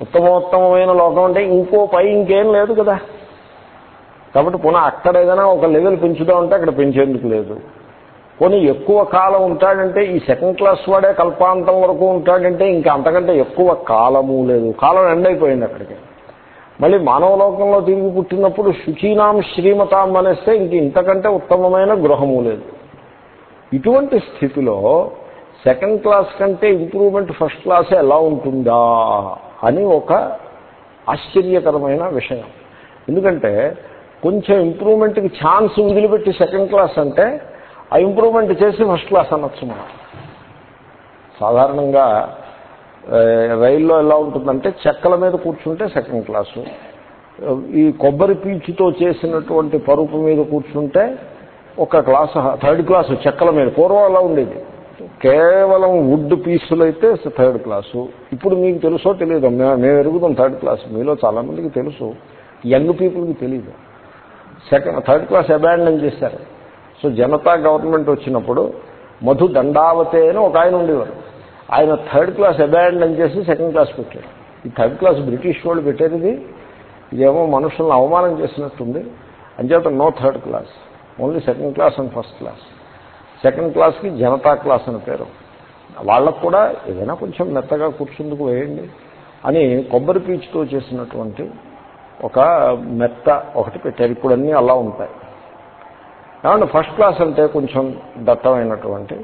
ఉత్తమోత్తమైన లోకం అంటే ఇంకో పై ఇంకేం లేదు కదా. కాబట్టి పునః అక్కడ ఏదైనా ఒక లెవెల్ పెంచుదామంటే అక్కడ పెంచేందుకు లేదు. పోనీ ఎక్కువ కాలం ఉంటాడంటే ఈ సెకండ్ క్లాస్ వాడే కల్పాంతం వరకు ఉంటాడంటే ఇంకా అంతకంటే ఎక్కువ కాలము లేదు. కాలం ఎండ్ అయిపోయింది అక్కడికి. మళ్ళీ మానవ లోకంలో తిరిగి పుట్టినప్పుడు శుచీనాం శ్రీమతాం అనేస్తే ఇంక ఇంతకంటే ఉత్తమమైన గృహము లేదు. ఇటువంటి స్థితిలో సెకండ్ క్లాస్ కంటే ఇంప్రూవ్మెంట్ ఫస్ట్ క్లాసే ఎలా ఉంటుందా? అని ఒక ఆశ్చర్యకరమైన విషయం. ఎందుకంటే కొంచెం ఇంప్రూవ్మెంట్కి ఛాన్స్ వదిలిపెట్టి సెకండ్ క్లాస్ అంటే ఆ ఇంప్రూవ్మెంట్ చేసి ఫస్ట్ క్లాస్ అనొచ్చు మనం. సాధారణంగా రైల్లో ఎలా ఉంటుందంటే చెక్కల మీద కూర్చుంటే సెకండ్ క్లాసు. ఈ కొబ్బరి పీచుతో చేసినటువంటి పరుపు మీద కూర్చుంటే ఒక క్లాసు థర్డ్ క్లాసు చెక్కల మీద. పూర్వం అలా ఉండేది. కేవలం వుడ్ పీసులు అయితే థర్డ్ క్లాసు ఇప్పుడు మీకు తెలుసో తెలియదు మేము మేము ఎరుగుతాం థర్డ్ క్లాస్ మీలో చాలా మందికి తెలుసు. యంగ్ పీపుల్కి తెలియదు సెకండ్ థర్డ్ క్లాస్ అబాండన్ చేశారు. సో జనతా గవర్నమెంట్ వచ్చినప్పుడు మధు దండావతే అని ఒక ఆయన ఉండేవారు. ఆయన థర్డ్ క్లాస్ అబాండన్ చేసి సెకండ్ క్లాస్ పెట్టారు ఈ థర్డ్ క్లాస్ బ్రిటిష్ వాళ్ళు పెట్టారు ఇది. ఇదేమో మనుషులను అవమానం చేసినట్టుంది. అంచేత no third class only second class and first class second క్లాస్కి జనతా క్లాస్ అని పేరు. వాళ్ళకు కూడా ఏదైనా కొంచెం మెత్తగా కూర్చుందుకు వేయండి అని కొబ్బరి పీచుతో చేసినటువంటి ఒక మెత్త ఒకటి పెట్టారు. ఇప్పుడు అన్నీ అలా ఉంటాయి. కాబట్టి ఫస్ట్ క్లాస్ అంటే కొంచెం దట్టమైనటువంటి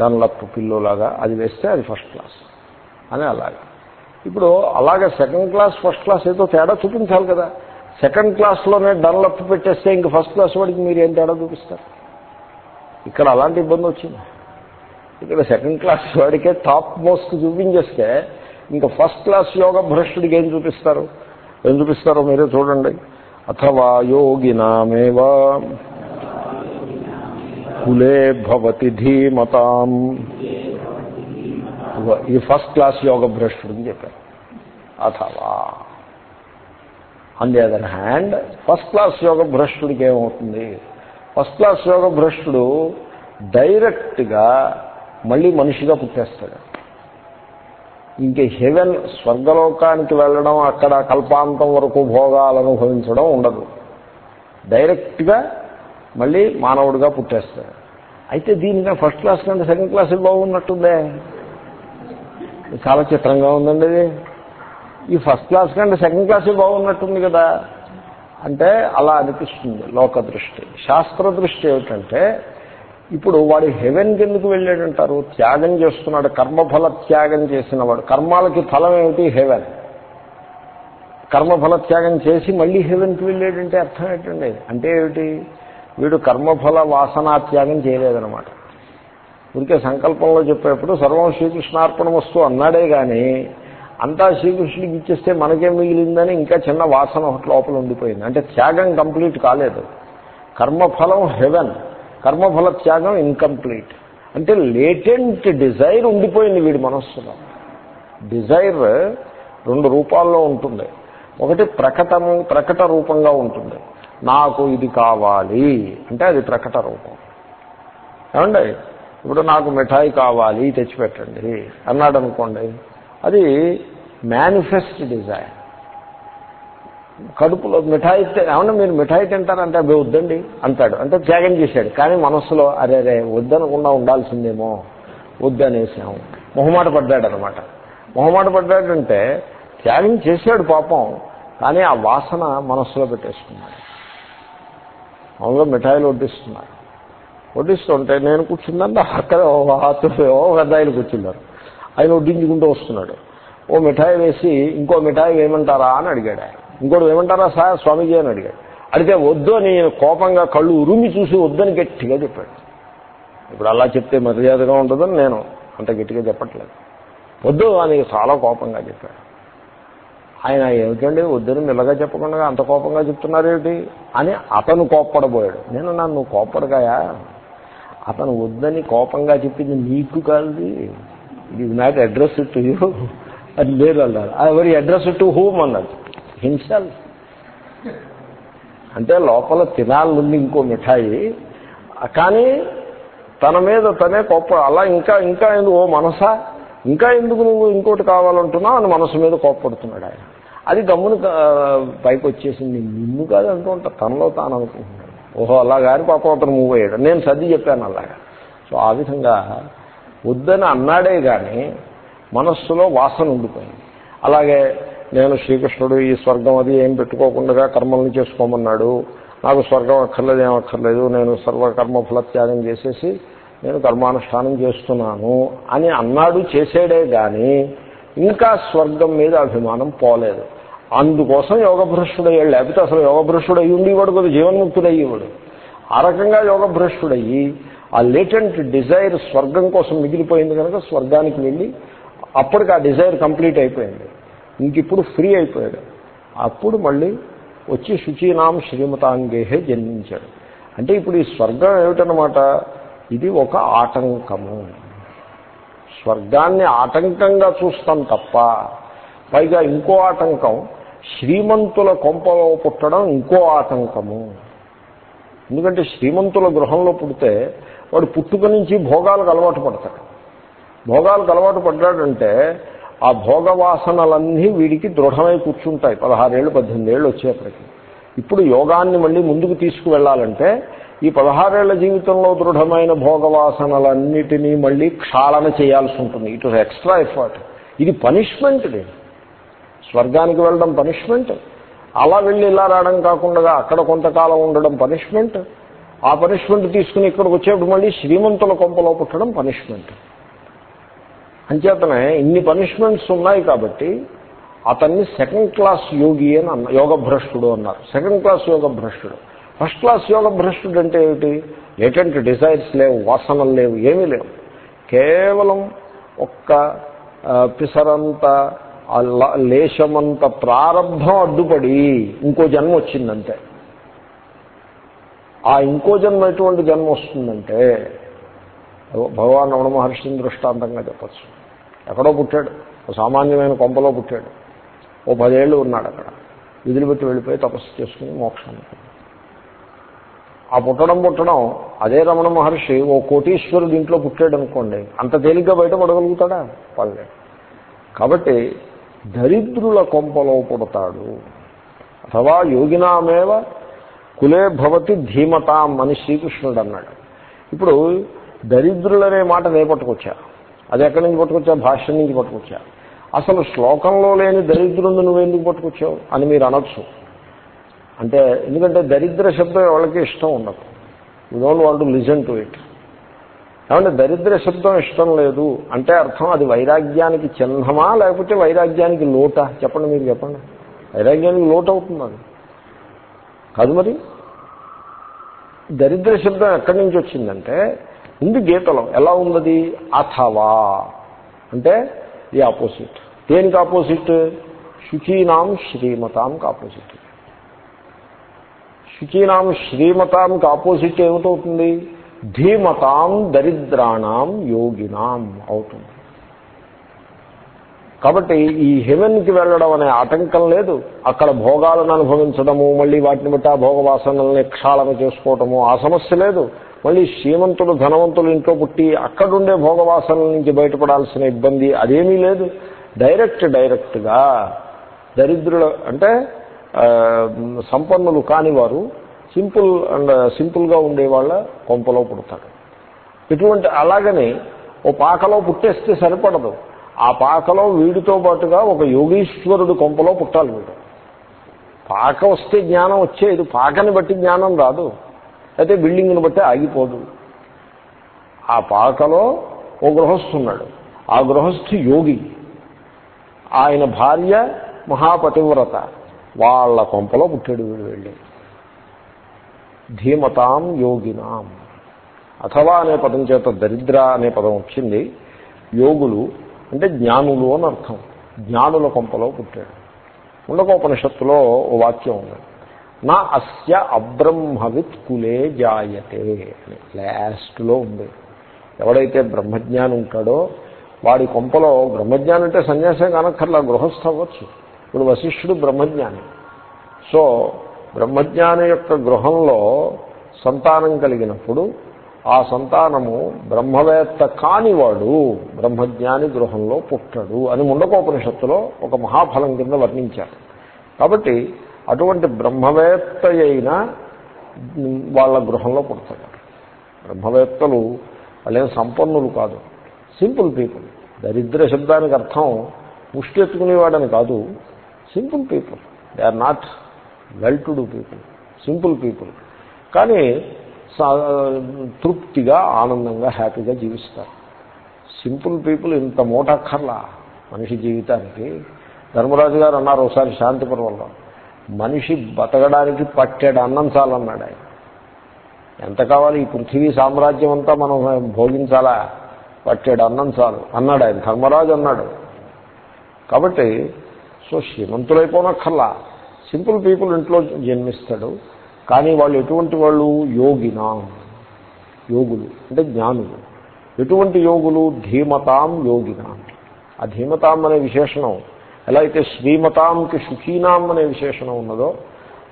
డన్లప్ పిల్లో లాగా అది వేస్తే అది ఫస్ట్ క్లాస్ అని అలాగే. ఇప్పుడు అలాగే సెకండ్ క్లాస్ ఫస్ట్ క్లాస్ ఏదో తేడా చూపించాలి కదా. సెకండ్ క్లాస్లోనే డన్లప్ పెట్టేస్తే ఇంక ఫస్ట్ క్లాస్ వాడికి మీరు ఏం తేడా చూపిస్తారు? ఇక్కడ అలాంటి ఇబ్బంది వచ్చింది. ఇక్కడ సెకండ్ క్లాస్ వాడికే టాప్ మోస్ట్ చూపించేస్తే ఇంకా ఫస్ట్ క్లాస్ యోగ భ్రష్టుడికి ఏం చూపిస్తారు? ఏం చూపిస్తారో మీరే చూడండి. అథవా యోగినామేవా కులే భవతి ధీమతాం. ఇది ఫస్ట్ క్లాస్ యోగ భ్రష్టుడు అని చెప్పారు. అథవా. On the other hand first class యోగ భ్రష్టుడికి ఏమవుతుంది? ఫస్ట్ క్లాస్ యోగ భ్రష్టుడు డైరెక్ట్గా మళ్ళీ మనిషిగా పుట్టేస్తాడు. ఇంక హెవెన్ స్వర్గలోకానికి వెళ్ళడం అక్కడ కల్పాంతం వరకు భోగాలు అనుభవించడం ఉండదు. డైరెక్ట్గా మళ్ళీ మానవుడిగా పుట్టేస్తాడు. అయితే దీనిగా ఫస్ట్ క్లాస్ కంటే సెకండ్ క్లాస్ బాగున్నట్టుందే. చాలా చిత్రంగా ఉందండి ఇది. ఈ ఫస్ట్ క్లాస్ కంటే సెకండ్ క్లాస్ బాగున్నట్టుంది కదా. అంటే అలా అనిపిస్తుంది లోక దృష్టి. శాస్త్ర దృష్టి ఏమిటంటే ఇప్పుడు వాడు హెవెన్కి ఎందుకు వెళ్ళాడంటారు త్యాగం చేస్తున్నాడు కర్మఫల త్యాగం చేసిన వాడు కర్మాలకి ఫలం ఏమిటి? హెవెన్. కర్మఫల త్యాగం చేసి మళ్ళీ హెవెన్కి వెళ్ళాడంటే అర్థం ఏంటండి? అంటే ఏమిటి? వీడు కర్మఫల వాసనా త్యాగం చేయలేదనమాట ఇంకే సంకల్పంలో చెప్పేప్పుడు సర్వం శ్రీకృష్ణార్పణ వస్తువు అన్నాడే కానీ అంతా శ్రీకృష్ణుడికి ఇచ్చేస్తే మనకేం మిగిలిందని ఇంకా చిన్న వాసన ఒకటి లోపల ఉండిపోయింది. అంటే త్యాగం కంప్లీట్ కాలేదు. కర్మఫలం హెవెన్. కర్మఫల త్యాగం ఇన్కంప్లీట్ అంటే లేటెంట్ డిజైర్ ఉండిపోయింది వీడి మనస్సులో. డిజైర్ రెండు రూపాల్లో ఉంటుంది. ఒకటి ప్రకటన ప్రకట రూపంగా ఉంటుంది. నాకు ఇది కావాలి. అంటే అది ప్రకట రూపం. ఏమండి? ఇప్పుడు నాకు మిఠాయి కావాలి తెచ్చిపెట్టండి. అన్నాడు అనుకోండి అది మేనిఫెస్ట్ డిజైర్ కడుపులో మిఠాయి ఏమన్నా మీరు మిఠాయి తింటారంటే అవి వద్దండి అంటాడు. అంటే త్యాగం చేశాడు. కానీ మనస్సులో అరే రే వద్దనకుండా ఉండాల్సిందేమో వద్దనేసాము. మొహమాట పడ్డాడు అనమాట మొహమాట పడ్డాడంటే త్యాగం చేశాడు పాపం కానీ ఆ వాసన మనస్సులో పెట్టేసుకున్నాడు. మామూలుగా మిఠాయిలు వడ్డిస్తున్నారు. వడ్డిస్తుంటే నేను కూర్చుందంటే అక్కడ ఓ హాతులు ఓ పెద్దాయిలు కూర్చున్నారు. ఆయన వడ్డించుకుంటూ వస్తున్నాడు. ఓ మిఠాయి వేసి ఇంకో మిఠాయి వేయమంటారా అని అడిగాడు ఆయన. ఇంకోటి వేయమంటారా సార్ స్వామీజీ అని అడిగాడు. అడిగితే వద్దు అని కోపంగా కళ్ళు ఉరుమి చూసి వద్దని గట్టిగా చెప్పాడు. ఇప్పుడు అలా చెప్తే మర్యాదగా ఉంటుందని నేను అంత గట్టిగా చెప్పట్లేదు. వద్దు అని చాలా కోపంగా చెప్పాడు. ఆయన ఏమిటండి వద్దని మెల్లగా చెప్పకుండా అంత కోపంగా చెప్తున్నారేమిటి అని అతను కోప్పడబోయాడు. నేను నన్ను కోప్పడగాయా అతను వద్దని కోపంగా చెప్పింది నీకు కాదు. ఇది నాట్ అడ్రస్ టు యూ అది లేదు అన్నారు. ఎవరి అడ్రస్ టు హూమ్ అన్నది. హింసల్ అంటే లోపల తినాలనుంది ఇంకో మిఠాయి. కానీ తన మీద తనే కోప్ప అలా ఇంకా ఇంకా ఎందుకు ఓ మనసా? ఇంకా ఎందుకు నువ్వు ఇంకోటి కావాలంటున్నావు అని మనసు మీద కోప్పడుతున్నాడు ఆయన. అది గమ్మును పైకి వచ్చేసింది. నిన్ను కాదు అనుకుంటా తనలో తాను అనుకుంటున్నాడు. ఓహో అలాగాని పాపం అతను మూవ్ అయ్యాడు. నేను సర్ది చెప్పాను అలాగా. సో ఆ విధంగా వద్దని అన్నాడే కానీ మనస్సులో వాసన ఉండిపోయింది. అలాగే నేను శ్రీకృష్ణుడు ఈ స్వర్గం అది ఏం పెట్టుకోకుండా కర్మల్ని చేసుకోమన్నాడు. నాకు స్వర్గం అక్కర్లేదు ఏం అక్కర్లేదు. నేను సర్వకర్మ ఫలత్యాగం చేసేసి నేను కర్మానుష్ఠానం చేస్తున్నాను అని అన్నాడు చేసేడే కానీ ఇంకా స్వర్గం మీద అభిమానం పోలేదు. అందుకోసం యోగభ్రష్టుడయ్యాడు. లేకపోతే అసలు యోగభ్రష్టుడు అయ్యి ఉండేవాడు కదా జీవన్ముక్తుడు అయ్యేవాడు ఆ రకంగా యోగభ్రష్టుడయ్యి ఆ లేటెంట్ డిజైర్ స్వర్గం కోసం మిగిలిపోయింది కనుక స్వర్గానికి వెళ్ళి అప్పటికి ఆ డిజైర్ కంప్లీట్ అయిపోయింది. ఇంక ఇప్పుడు ఫ్రీ అయిపోయాడు. అప్పుడు మళ్ళీ వచ్చి శుచీనాం శ్రీమతాంగేహే జన్మించాడు. అంటే ఇప్పుడు ఈ స్వర్గం ఏమిటనమాట ఇది ఒక ఆటంకము. స్వర్గాన్ని ఆటంకంగా చూస్తాం తప్ప పైగా ఇంకో ఆటంకం శ్రీమంతుల కొంపలో పుట్టడం ఇంకో ఆటంకము. ఎందుకంటే శ్రీమంతుల గృహంలో పుడితే వాడు పుట్టుక నుంచి భోగాలకు అలవాటు పడతాడు. భోగాలకు అలవాటు పడ్డాడంటే ఆ భోగవాసనలన్నీ వీడికి దృఢమై కూర్చుంటాయి. పదహారేళ్ళు పద్దెనిమిది ఏళ్ళు వచ్చేప్పటికి. ఇప్పుడు యోగాన్ని మళ్ళీ ముందుకు తీసుకువెళ్ళాలంటే ఈ పదహారేళ్ళ జీవితంలో దృఢమైన భోగవాసనలన్నిటినీ మళ్ళీ క్షాళన చేయాల్సి ఉంటుంది. ఇట్ వాజ్ ఎక్స్ట్రా ఎఫర్ట్ ఇది పనిష్మెంట్ స్వర్గానికి వెళ్ళడం పనిష్మెంట్ అలా వెళ్ళి ఇలా రావడం కాకుండా అక్కడ కొంతకాలం ఉండడం పనిష్మెంట్ ఆ పనిష్మెంట్ తీసుకుని ఇక్కడికి వచ్చేప్పుడు మళ్ళీ శ్రీమంతుల కొంపలో పుట్టడం పనిష్మెంట్ అంచేతనే ఇన్ని పనిష్మెంట్స్ ఉన్నాయి కాబట్టి అతన్ని సెకండ్ క్లాస్ యోగి అని అన్న యోగభ్రష్టుడు అన్నారు. సెకండ్ క్లాస్ యోగభ్రష్టుడు. ఫస్ట్ క్లాస్ యోగభ్రష్టుడు అంటే ఏమిటి? లేటెంట్ డిజైర్స్ లేవు వాసనలు లేవు ఏమీ లేవు. కేవలం ఒక్క పిసరంత లేశమంత ప్రారంభం అడ్డుపడి ఇంకో జన్మ వచ్చిందంతే ఆ ఇంకో జన్మ ఎటువంటి జన్మ వస్తుందంటే? భగవాన్ రమణ మహర్షిని దృష్టాంతంగా చెప్పచ్చు. ఎక్కడో పుట్టాడు. సామాన్యమైన కొంపలో పుట్టాడు. ఓ పదేళ్ళు ఉన్నాడు అక్కడ. విధులుపెట్టి వెళ్ళిపోయి తపస్సు చేసుకుని మోక్షం ఆ పుట్టడం పుట్టడం అదే రమణ మహర్షి ఓ కోటీశ్వరుడు ఇంట్లో పుట్టాడు అనుకోండి అంత తేలిగ్గా బయట పడగలుగుతాడా? పడలేడు కాబట్టి దరిద్రుల కొంపలో పుడతాడు. అథవా యోగినామేవ కులే భవతి ధీమతాం అని శ్రీకృష్ణుడు అన్నాడు. ఇప్పుడు దరిద్రులనే మాట నేపట్టుకొచ్చారు అది ఎక్కడి నుంచి పట్టుకొచ్చా భాష్యం నుంచి పట్టుకొచ్చా అసలు శ్లోకంలో లేని దరిద్రుని నువ్వెందుకు పట్టుకొచ్చావు? అని మీరు అనొచ్చు. అంటే ఎందుకంటే దరిద్ర శబ్దం ఎవరికి ఇష్టం ఉండదు. You don't want to listen to it ఏమంటే దరిద్ర శబ్దం ఇష్టం లేదు అంటే అర్థం అది వైరాగ్యానికి చిహ్నమా లేకపోతే వైరాగ్యానికి లోటా? చెప్పండి మీరు చెప్పండి. వైరాగ్యానికి లోటు అవుతుంది అది. కాదు మరి? దరిద్ర శబ్దం ఎక్కడి నుంచి వచ్చిందంటే ఉంది గీతలో. ఎలా ఉన్నది? అథవా. అంటే ఈ ఆపోజిట్ దేనికి ఆపోజిట్ శుచీనాం శ్రీమతాంకి ఆపోజిట్ శుచీనాం శ్రీమతాంకి ఆపోజిట్ ఏమిటవుతుంది? ధీమతాం దరిద్రాణం యోగినాం అవుతుంది. కాబట్టి ఈ హెవెన్కి వెళ్ళడం అనే ఆటంకం లేదు. అక్కడ భోగాలను అనుభవించడము మళ్ళీ వాటిని బట్టి ఆ భోగవాసనల్ని క్షాళన చేసుకోవటము ఆ సమస్య లేదు. మళ్ళీ శ్రీమంతులు ధనవంతులు ఇంట్లో పుట్టి అక్కడుండే భోగవాసనల నుంచి బయటపడాల్సిన ఇబ్బంది అదేమీ లేదు. డైరెక్ట్ డైరెక్ట్గా దరిద్రుల అంటే సంపన్నులు కాని వారు సింపుల్ అండ్ సింపుల్గా ఉండేవాళ్ళ కొంపలో పుడతారు. ఇటువంటి అలాగని ఓ పాకలో పుట్టేస్తే సరిపడదు. ఆ పాకలో వీడితో పాటుగా ఒక యోగీశ్వరుడు కొంపలో పుట్టాలి వీడు. పాక వస్తే జ్ఞానం వచ్చేది. పాకని బట్టి జ్ఞానం రాదు. అయితే బిల్డింగ్ని బట్టి ఆగిపోదు. ఆ పాకలో ఓ గృహస్థున్నాడు ఆ గృహస్థు యోగి. ఆయన భార్య మహాపతివ్రత. వాళ్ళ కొంపలో పుట్టాడు వీడు వెళ్ళి. ధీమతాం యోగినాం. అథవా అనే పదం చేత దరిద్ర అనే పదం వచ్చింది. యోగులు అంటే జ్ఞానులు అని అర్థం. జ్ఞానుల కొంపలో పుట్టాడు. ఉండకోపనిషత్తులో ఓ వాక్యం ఉంది. నా అస్య అబ్రహ్మవిత్ కులే జాయతే అని. లాస్ట్లో ఉంది. ఎవడైతే బ్రహ్మజ్ఞాని ఉంటాడో వాడి కొంపలో బ్రహ్మజ్ఞాని అంటే సన్యాసం కానక్కర్లా గృహస్థ అవ్వచ్చు. ఇప్పుడు వశిష్ఠుడు బ్రహ్మజ్ఞాని. సో బ్రహ్మజ్ఞాని యొక్క గృహంలో సంతానం కలిగినప్పుడు ఆ సంతానము బ్రహ్మవేత్త కానివాడు బ్రహ్మజ్ఞాని గృహంలో పుట్టడు అని ముండకోపనిషత్తులో ఒక మహాఫలం కింద వర్ణించారు. కాబట్టి అటువంటి బ్రహ్మవేత్త అయిన వాళ్ళ గృహంలో పుడతాడు. బ్రహ్మవేత్తలు వాళ్ళేం సంపన్నులు కాదు. Simple people. దరిద్ర శబ్దానికి అర్థం ముష్టి ఎత్తుకునేవాడని కాదు. Simple people. They are not well to do people. Simple people. కానీ తృప్తిగా ఆనందంగా హ్యాపీగా జీవిస్తారు. సింపుల్ పీపుల్ ఇంత మూటక్కర్లా మనిషి జీవితానికి. ధర్మరాజు గారు అన్నారు ఒకసారి శాంతిపురంలో మనిషి బతకడానికి పట్టేడు అన్నం చాలన్నాడు ఆయన. ఎంత కావాలి ఈ పృథ్వీ సామ్రాజ్యం అంతా మనం భోగించాలా? పట్టేడు అన్నం చాలు అన్నాడు ఆయన. ధర్మరాజు అన్నాడు. కాబట్టి సో శ్రీమంతులైపోనక్కర్లా. సింపుల్ పీపుల్ ఇంట్లో జన్మిస్తాడు. కానీ వాళ్ళు ఎటువంటి వాళ్ళు? యోగినా. యోగులు అంటే జ్ఞానులు. ఎటువంటి యోగులు? ధీమతాం యోగిన. ఆ ధీమతాం అనే విశేషణం ఎలా అయితే శ్రీమతాంకి సుఖీనాం అనే విశేషణం ఉన్నదో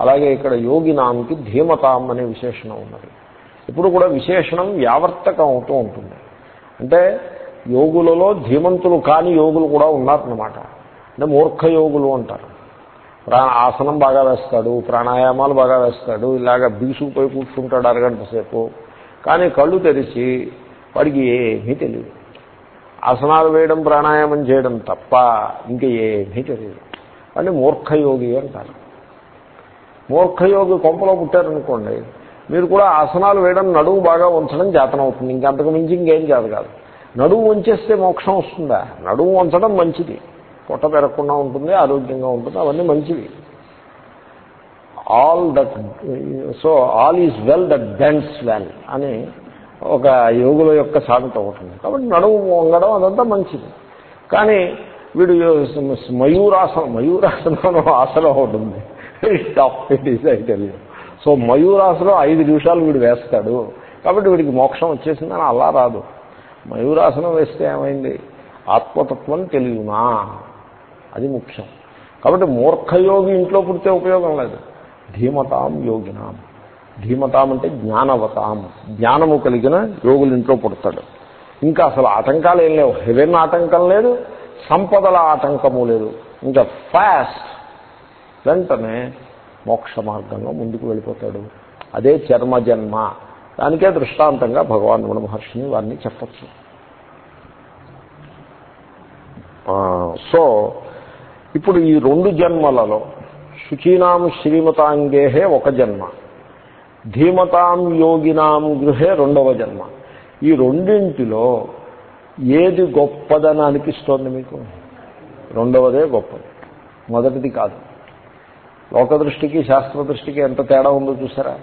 అలాగే ఇక్కడ యోగినాంకి ధీమతాం అనే విశేషణం ఉన్నది. ఇప్పుడు కూడా విశేషణం వ్యావర్తకం అవుతూ ఉంటుంది. అంటే యోగులలో ధీమంతులు కాని యోగులు కూడా ఉన్నారన్నమాట. అంటే మూర్ఖ యోగులు అంటారు. ప్రా ఆసనం బాగా వేస్తాడు ప్రాణాయామాలు బాగా వేస్తాడు ఇలాగ బీసుకుపోయి కూర్చుంటాడు అరగంట సేపు. కానీ కళ్ళు తెరిచి వాడికి ఏమీ తెలియదు. ఆసనాలు వేయడం ప్రాణాయామం చేయడం తప్ప ఇంకా ఏమీ తెలియదు. అంటే మూర్ఖయోగి అంటారు. మూర్ఖయోగి కొంపలో పుట్టారనుకోండి మీరు కూడా ఆసనాలు వేయడం నడువు బాగా ఉంచడం జాతనం అవుతుంది. ఇంకంతకు మించి ఇంకేం చేత కాదు. నడువు ఉంచేస్తే మోక్షం వస్తుందా? నడువు ఉంచడం మంచిది. పొట్ట పెరగకుండా ఉంటుంది ఆరోగ్యంగా ఉంటుంది అవన్నీ మంచివి. All that so all is well that ends well అని ఒక యోగుల యొక్క సామెత ఒకటి కాబట్టి నడుము వంగడం అదంతా మంచిది. కానీ వీడు మయూరాసనం మయూరాసనం ఆసనం ఉంటుంది ఉంది. టఫ్ సో మయూరాసనం ఐదు నిమిషాలు వీడు వేస్తాడు. కాబట్టి వీడికి మోక్షం వచ్చేసిందని అలా రాదు. మయూరాసనం వేస్తే ఏమైంది? ఆత్మతత్వం తెలియనా? అది ముఖ్యం. కాబట్టి మూర్ఖయోగి ఇంట్లో పుడితే ఉపయోగం లేదు. ధీమతాం యోగినాం. ధీమతాం అంటే జ్ఞానవతాం. జ్ఞానము కలిగిన యోగులు ఇంట్లో పుడతాడు. ఇంకా అసలు ఆటంకాలు ఏం లేవు. హెవెన్ ఆటంకం లేదు సంపదల ఆటంకము లేదు. ఇంకా ఫాస్ట్ వెంటనే మోక్ష మార్గంలో ముందుకు వెళ్ళిపోతాడు. అదే చర్మ జన్మ. దానికే దృష్టాంతంగా భగవాన్ రమణ మహర్షిని వారిని చెప్పచ్చు. సో ఇప్పుడు ఈ రెండు జన్మలలో శుచీనాం శ్రీమతాంగేహే ఒక జన్మ. ధీమతాం యోగినాం గృహే రెండవ జన్మ. ఈ రెండింటిలో ఏది గొప్పదని అనిపిస్తోంది మీకు? రెండవదే గొప్పది. మొదటిది కాదు. లోక దృష్టికి శాస్త్ర దృష్టికి ఎంత తేడా ఉందో చూసారా?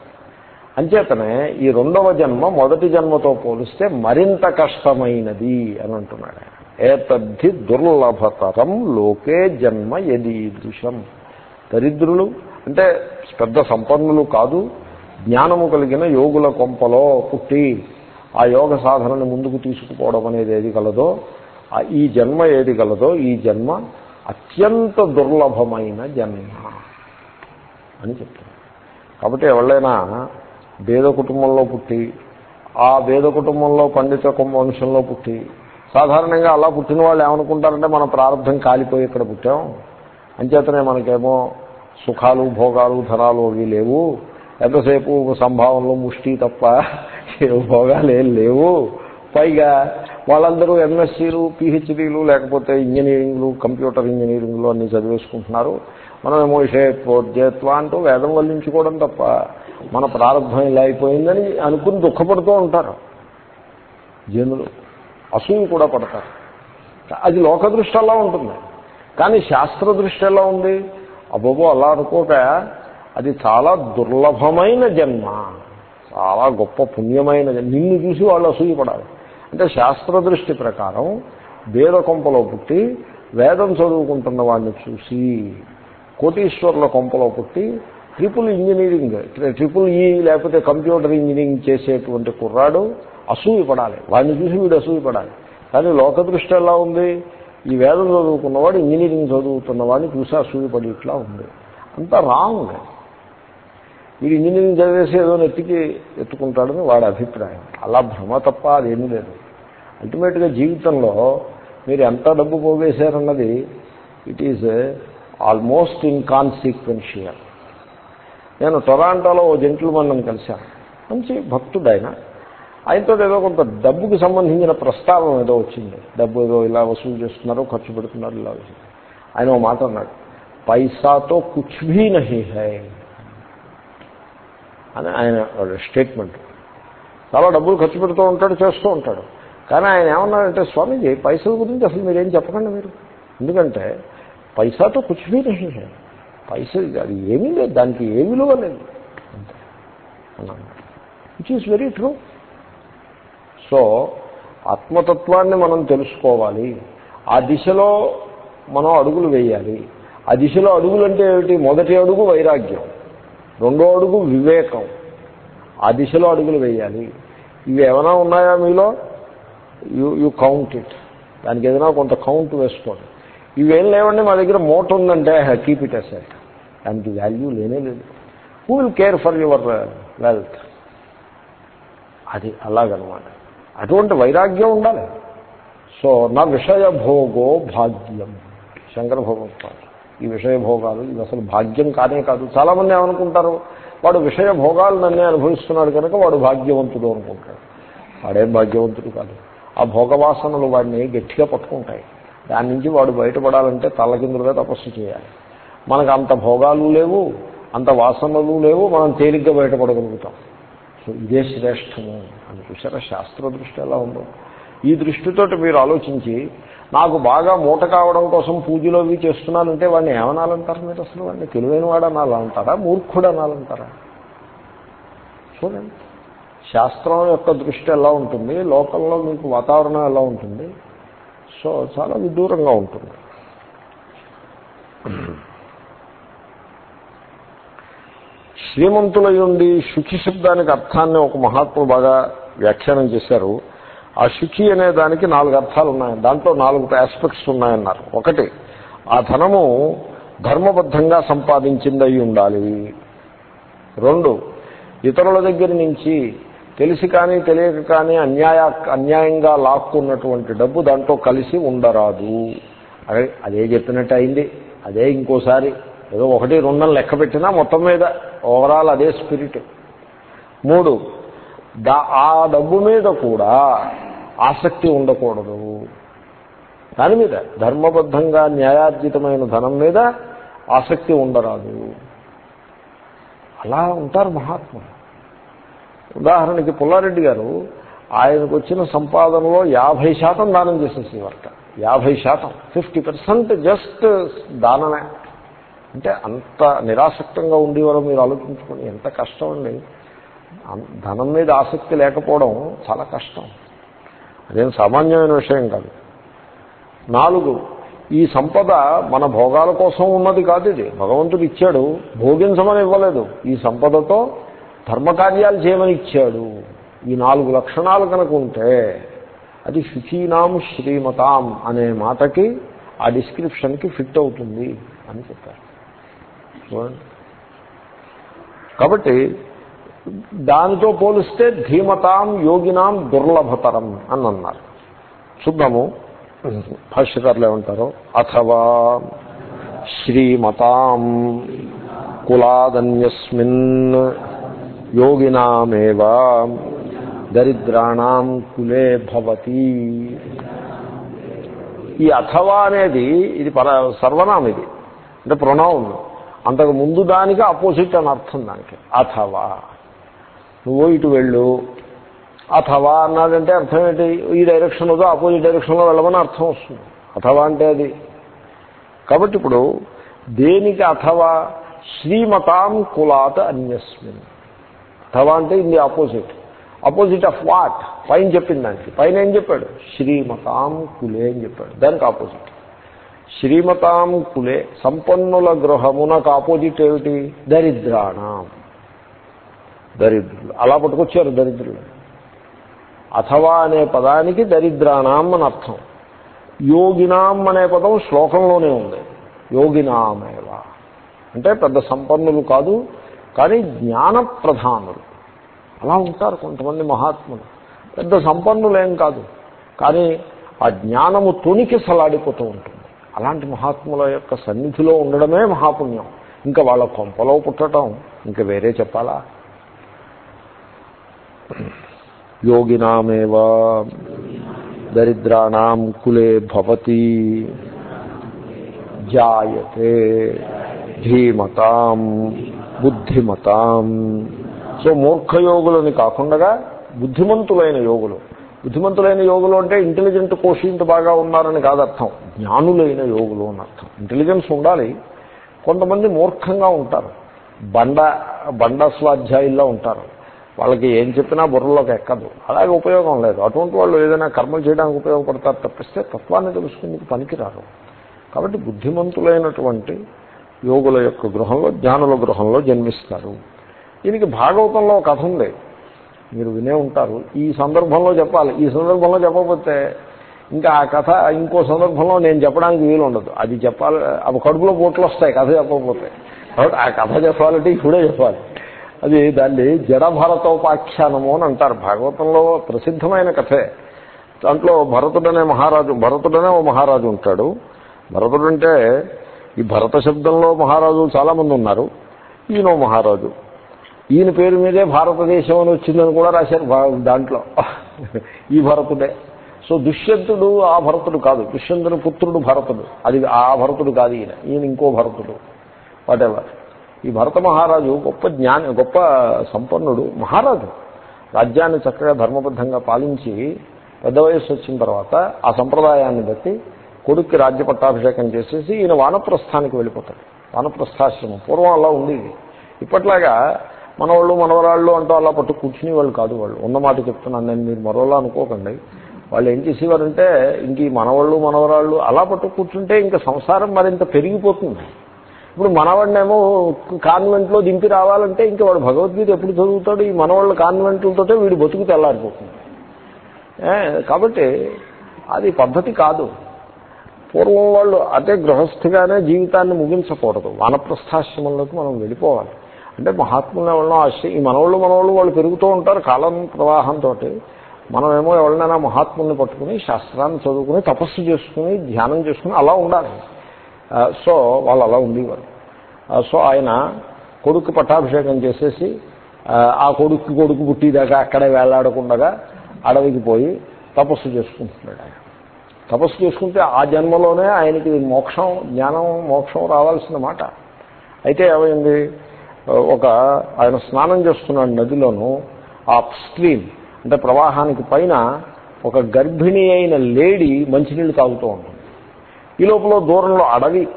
అంచేతనే ఈ రెండవ జన్మ మొదటి జన్మతో పోలిస్తే మరింత కష్టమైనది అని అంటున్నాడు ఏతద్ధి దుర్లభతరం లోకే జన్మ ఎదీదృశం దరిద్రులు అంటే పెద్ద సంపన్నులు కాదు జ్ఞానము కలిగిన యోగుల కొంపలో పుట్టి ఆ యోగ సాధనని ముందుకు తీసుకుపోవడం అనేది ఏది కలదో ఈ జన్మ ఏది కలదో ఈ జన్మ అత్యంత దుర్లభమైన జన్మ అని చెప్తారు కాబట్టి ఎవరైనా వేద కుటుంబంలో పుట్టి ఆ భేద కుటుంబంలో పండిత వంశంలో పుట్టి సాధారణంగా అలా పుట్టిన వాళ్ళు ఏమనుకుంటారంటే మన ప్రారంభం కాలిపోయి ఇక్కడ పుట్టాం. అంచేతనే మనకేమో సుఖాలు భోగాలు ధనాలు అవి లేవు. ఎంతసేపు సంభావంలో ముష్టి తప్ప భోగాలు ఏం లేవు. పైగా వాళ్ళందరూ ఎంఎస్సీలు పిహెచ్డీలు లేకపోతే ఇంజనీరింగ్లు కంప్యూటర్ ఇంజనీరింగ్లు అన్నీ చదివేసుకుంటున్నారు. మనమేమో జేత్వ అంటూ వేదం వల్లించుకోవడం తప్ప మన ప్రారంభం ఇలా అయిపోయిందని అనుకుని దుఃఖపడుతూ ఉంటారు. జనులు అసూయ కూడా పడతారు. అది లోకదృష్టి అలా ఉంటుంది. కానీ శాస్త్ర దృష్టి ఎలా ఉంది? అబ్బోబో అలా అనుకోక అది చాలా దుర్లభమైన జన్మ. చాలా గొప్ప పుణ్యమైన నిన్ను చూసి వాళ్ళు అసూయపడాలి. అంటే శాస్త్ర దృష్టి ప్రకారం వేద కొంపలో పుట్టి వేదం చదువుకుంటున్న వాడిని చూసి కోటీశ్వర్ల కొంపలో పుట్టి ట్రిపుల్ ఇంజనీరింగ్ ట్రిపుల్ ఈ లేకపోతే కంప్యూటర్ ఇంజనీరింగ్ చేసేటువంటి కుర్రాడు అసూయపడాలి. వాడిని చూసి వీడు అసూయపడాలి. కానీ లోక దృష్టి ఎలా ఉంది? ఈ వేదం చదువుకున్నవాడు ఇంజనీరింగ్ చదువుతున్నవాడిని చూసి అసూయపడి ఇట్లా ఉంది. అంత రాంగ్. వీడు ఇంజనీరింగ్ చదివేసి ఏదో నెత్తికి ఎత్తుకుంటాడని వాడి అభిప్రాయం. అలా భ్రమ తప్ప అదేమీ లేదు. అల్టిమేట్గా జీవితంలో మీరు ఎంత డబ్బు పోగేశారన్నది ఇట్ ఈజ్ ఆల్మోస్ట్ ఇన్కాన్సీక్వెన్షియల్ నేను టొరాంటోలో ఓ జెంట్లమన్ కలిశాను. మంచి భక్తుడు ఆయన. ఆయనతో ఏదో కొంత డబ్బుకి సంబంధించిన ప్రస్తావం ఏదో వచ్చింది. డబ్బు ఏదో ఇలా వసూలు చేస్తున్నారు ఖర్చు పెడుతున్నారు ఇలా వచ్చింది. ఆయన ఓ మాట అన్నాడు. పైసాతో కుచ్ భీ నహీ హై. అని ఆయన స్టేట్మెంట్ చాలా డబ్బులు ఖర్చు పెడుతూ ఉంటాడు చేస్తూ ఉంటాడు. కానీ ఆయన ఏమన్నారంటే స్వామీజీ పైసల గురించి అసలు మీరేం చెప్పకండి మీరు. ఎందుకంటే పైసాతో కూర్చుని పైసలు అది ఏమీ లేదు దానికి ఏ విలువ లేదు. Which is very true so ఆత్మతత్వాన్ని మనం తెలుసుకోవాలి. ఆ దిశలో మనం అడుగులు వేయాలి. ఆ దిశలో అడుగులు అంటే ఏమిటి? మొదటి అడుగు వైరాగ్యం. రెండో అడుగు వివేకం. ఆ దిశలో అడుగులు వేయాలి. ఇవి ఏమైనా ఉన్నాయా మీలో? యూ యూ కౌంట్ ఇట్ దానికి ఏదైనా కొంత కౌంట్ వేసుకోండి. ఇవేం లేవండి? మా దగ్గర మోట ఉందంటే కీప్ ఇట్ అసెట్ దానికి వాల్యూ లేనే లేదు. Who will care for your wealth అది అలాగనమాట. అటువంటి వైరాగ్యం ఉండాలి. సో నా విషయ భోగో భాగ్యం. శంకర భగవత్పాదు ఈ విషయ భోగాలు. ఇది అసలు భాగ్యం కానే కాదు. చాలామంది ఏమనుకుంటారు? వాడు విషయ భోగాలు నన్నే అనుభవిస్తున్నాడు కనుక వాడు భాగ్యవంతుడు అనుకుంటాడు. వాడేం భాగ్యవంతుడు కాదు. ఆ భోగవాసనలు వాడిని గట్టిగా పట్టుకుంటాయి. దాని నుంచి వాడు బయటపడాలంటే తల్లకిందులుగా తపస్సు చేయాలి. మనకు అంత భోగాలు లేవు అంత వాసనలు లేవు మనం తేలిగ్గా బయటపడగలుగుతాం. సో ఇదే శ్రేష్టము అని చూసారా? శాస్త్ర దృష్టి ఎలా ఉందో. ఈ దృష్టితోటి మీరు ఆలోచించి నాకు బాగా మూట కావడం కోసం పూజలు అవి చేస్తున్నానంటే వాడిని ఏమనాలంటారు మీరు అసలు? వాడిని తెలివైన వాడు అనాలంటారా మూర్ఖుడు అనాలంటారా చూడండి. శాస్త్రం యొక్క దృష్టి ఎలా ఉంటుంది? లోకంలో మీకు వాతావరణం ఎలా ఉంటుంది? సో చాలా విదూరంగా ఉంటుంది. శ్రీమంతులయ్యుండి నుండి శుచి శబ్దానికి అర్థాన్ని ఒక మహాత్ముడు బాగా వ్యాఖ్యానం చేశారు. ఆ శుచి అనే దానికి నాలుగు అర్థాలు ఉన్నాయి దాంట్లో నాలుగు ఆస్పెక్ట్స్ ఉన్నాయన్నారు. ఒకటి ఆ ధనము ధర్మబద్ధంగా సంపాదించిందై ఉండాలి. రెండు ఇతరుల దగ్గర నుంచి తెలిసి కానీ తెలియక కానీ అన్యాయ అన్యాయంగా లాక్కున్నటువంటి డబ్బు దాంట్లో కలిసి ఉండరాదు. అదే అదే చెప్పినట్టు అయింది. అదే ఇంకోసారి. ఏదో ఒకటి రెండని లెక్క పెట్టినా మొత్తం మీద ఓవరాల్ అదే స్పిరిట్ మూడు దా ఆ డబ్బు మీద కూడా ఆసక్తి ఉండకూడదు. దాని మీద ధర్మబద్ధంగా న్యాయార్జితమైన ధనం మీద ఆసక్తి ఉండరాదు. అలా ఉంటారు మహాత్ములు. ఉదాహరణకి పుల్లారెడ్డి గారు ఆయనకు వచ్చిన సంపాదనలో యాభై శాతం దానం చేసేసేవారట యాభై శాతం ఫిఫ్టీ పర్సెంట్ జస్ట్ దానమే. అంటే అంత నిరాసక్తంగా ఉండేవారో మీరు ఆలోచించుకొని ఎంత కష్టం అండి ధనం మీద ఆసక్తి లేకపోవడం చాలా కష్టం. అదేం సామాన్యమైన విషయం కాదు. నాలుగు ఈ సంపద మన భోగాల కోసం ఉన్నది కాదు ఇది. భగవంతుడు ఇచ్చాడు భోగించమని ఇవ్వలేదు. ఈ సంపదతో ధర్మకార్యాలు చేయమని ఇచ్చాడు. ఈ నాలుగు లక్షణాలు కనుక ఉంటే అది శుచీనాం శ్రీమతాం అనే మాటకి ఆ డిస్క్రిప్షన్కి ఫిట్ అవుతుంది అని చెప్పారు. చూడండి. కాబట్టి దానితో పోలిస్తే ధీమతాం యోగినాం దుర్లభతరం అని అన్నారు చూద్దాము భాష్యకారులు ఏమంటారు అథవా శ్రీమతాం కులాదన్యస్మిన్ యోగినామేవ దరిద్రాణం కులే భవతి. ఈ అథవా అనేది ఇది పర సర్వనాం ఇది. అంటే ప్రొనౌన్. అంతకు ముందు దానికి ఆపోజిట్ అని అర్థం దానికి. అథవా. నువ్వు ఇటు వెళ్ళు. అథవా అన్నాడంటే అర్థం ఏంటి ఈ డైరెక్షన్లో ఆపోజిట్ డైరెక్షన్లో వెళ్ళమని అర్థం వస్తుంది. అథవా అంటే అది. కాబట్టి ఇప్పుడు దేనికి అథవా? శ్రీమతాం కులాత్ అన్యస్మిన్. అథవా అంటే ఇది ఆపోజిట్ ఆపోజిట్ ఆఫ్ వాట్ పైన చెప్పింది దానికి. పైన ఏం చెప్పాడు? శ్రీమతాం కులే అని చెప్పాడు. దానికి ఆపోజిట్ శ్రీమతాం కులే సంపన్నుల గృహమునకు ఆపోజిట్ ఏమిటి? దరిద్రాణం. దరిద్రులు. అలా పట్టుకొచ్చారు దరిద్రులు. అథవా అనే పదానికి దరిద్రానాం అని అర్థం. యోగినాం అనే పదం శ్లోకంలోనే ఉంది. యోగినామేవ. అంటే పెద్ద సంపన్నులు కాదు కానీ జ్ఞాన ప్రధానులు అలా ఉంటారు కొంతమంది మహాత్ములు. పెద్ద సంపన్నులేం కాదు కానీ ఆ జ్ఞానము తొనికి సలాడిపోతూ ఉంటుంది. అలాంటి మహాత్ముల యొక్క సన్నిధిలో ఉండడమే మహాపుణ్యం. ఇంకా వాళ్ళ కొంపలో పుట్టడం ఇంకా వేరే చెప్పాలా? యోగినామేవా దరిద్రాణం కులే భవతి జాయతే ధీమతాం బుద్ధిమతాం సో మూర్ఖయోగులని కాకుండా బుద్ధిమంతులైన యోగులు. బుద్ధిమంతులైన యోగులు అంటే ఇంటెలిజెంట్ కోషింట్ బాగా ఉన్నారని కాదు అర్థం. జ్ఞానులైన యోగులు అని అర్థం. ఇంటెలిజెన్స్ ఉండాలి. కొంతమంది మూర్ఖంగా ఉంటారు. బండ బండ స్వాధ్యాయుల్లో ఉంటారు. వాళ్ళకి ఏం చెప్పినా బుర్రలోకి ఎక్కదు. అలాగే ఉపయోగం లేదు. అటువంటి వాళ్ళు ఏదైనా కర్మలు చేయడానికి ఉపయోగపడతారు తప్పిస్తే తత్వాన్ని తెలుసుకుందుకు పనికిరారు. కాబట్టి బుద్ధిమంతులైనటువంటి యోగుల యొక్క గృహంలో జ్ఞానుల గృహంలో జన్మిస్తారు. దీనికి భాగవతంలో కథ ఉంది. మీరు వినే ఉంటారు. ఈ సందర్భంలో చెప్పాలి. ఈ సందర్భంలో చెప్పకపోతే ఇంకా ఆ కథ ఇంకో సందర్భంలో నేను చెప్పడానికి వీలు ఉండదు అది చెప్పాలి. అవి కడుపులో బోట్లు వస్తాయి. కథ చెప్పకపోతే. కాబట్టి ఆ కథ చెప్పాలంటే ఇప్పుడే చెప్పాలి. అది దాన్ని జడభరతోపాఖ్యానము అని అంటారు. భాగవతంలో ప్రసిద్ధమైన కథే. దాంట్లో భరతుడనే మహారాజు భరతుడనే ఓ మహారాజు ఉంటాడు. భరతుడు అంటే ఈ భరత శబ్దంలో మహారాజు చాలామంది ఉన్నారు. ఈయన మహారాజు. ఈయన పేరు మీదే భారతదేశం అని వచ్చిందని కూడా రాశారు దాంట్లో. ఈ భరతుడే. సో దుష్యంతుడు ఆ భరతుడు కాదు. దుష్యంతుని పుత్రుడు భరతుడు. అది ఆ భరతుడు కాదు ఈయన. ఈయన ఇంకో భరతుడు. వాటెవర్? ఈ భరత మహారాజు గొప్ప జ్ఞాని గొప్ప సంపన్నుడు మహారాజు. రాజ్యాన్ని చక్కగా ధర్మబద్ధంగా పాలించి పెద్ద వయస్సు వచ్చిన తర్వాత ఆ సంప్రదాయాన్ని బట్టి కొడుక్కి రాజ్య పట్టాభిషేకం చేసేసి ఈయన వానప్రస్థానికి వెళ్ళిపోతాడు. వానప్రస్థాశ్రమం. పూర్వం అలా ఉండేది. ఇప్పట్లాగా మనవాళ్ళు మనవరాళ్ళు అంటూ అలా పట్టు కూర్చుని వాళ్ళు కాదు వాళ్ళు. ఉన్న మాట చెప్తున్నాను నేను మీరు మరోలా అనుకోకండి. వాళ్ళు ఏం చేసేవారంటే ఇంక ఈ మనవాళ్ళు మనవరాళ్ళు అలా పట్టు కూర్చుంటే ఇంకా సంసారం మరింత పెరిగిపోతుంది. ఇప్పుడు మనవాడినేమో కాన్వెంట్లో దింపి రావాలంటే ఇంకా వాడు భగవద్గీత ఎప్పుడు చదువుతాడు? ఈ మనవాళ్ళ కాన్వెంట్లతోటే వీడు బతుకు తెల్లారిపోతుంది. కాబట్టి అది పద్ధతి కాదు. పూర్వం వాళ్ళు అదే గృహస్థిగానే జీవితాన్ని ముగించకూడదు. వానప్రస్థాశ్రమంలోకి మనం వెళ్ళిపోవాలి. అంటే మహాత్ములను ఎవరినో ఆశ్రయి ఈ మనవాళ్ళు మనవాళ్ళు వాళ్ళు పెరుగుతూ ఉంటారు కాలం ప్రవాహంతో మనమేమో ఎవరినైనా మహాత్ముల్ని పట్టుకుని శాస్త్రాన్ని చదువుకుని తపస్సు చేసుకుని ధ్యానం చేసుకుని అలా ఉండాలి. సో వాళ్ళు అలా ఉండేవారు సో ఆయన కొడుకు పట్టాభిషేకం చేసేసి ఆ కొడుకు కొడుకు పుట్టిదాకా అక్కడే వేలాడకుండగా అడవికి పోయి తపస్సు చేసుకుంటున్నాడు ఆయన. తపస్సు చేసుకుంటే ఆ జన్మలోనే ఆయనకి మోక్షం జ్ఞానం మోక్షం రావాల్సిన మాట. అయితే ఏమైంది? ఒక ఆయన స్నానం చేస్తున్నాడు నదిలోను ఆ స్ట్రీమ్ అంటే ప్రవాహానికి పైన ఒక గర్భిణి అయిన లేడీ మంచినీళ్ళు తాగుతూ ఉంటుంది. ఈ లోపల దూరంలో అడవి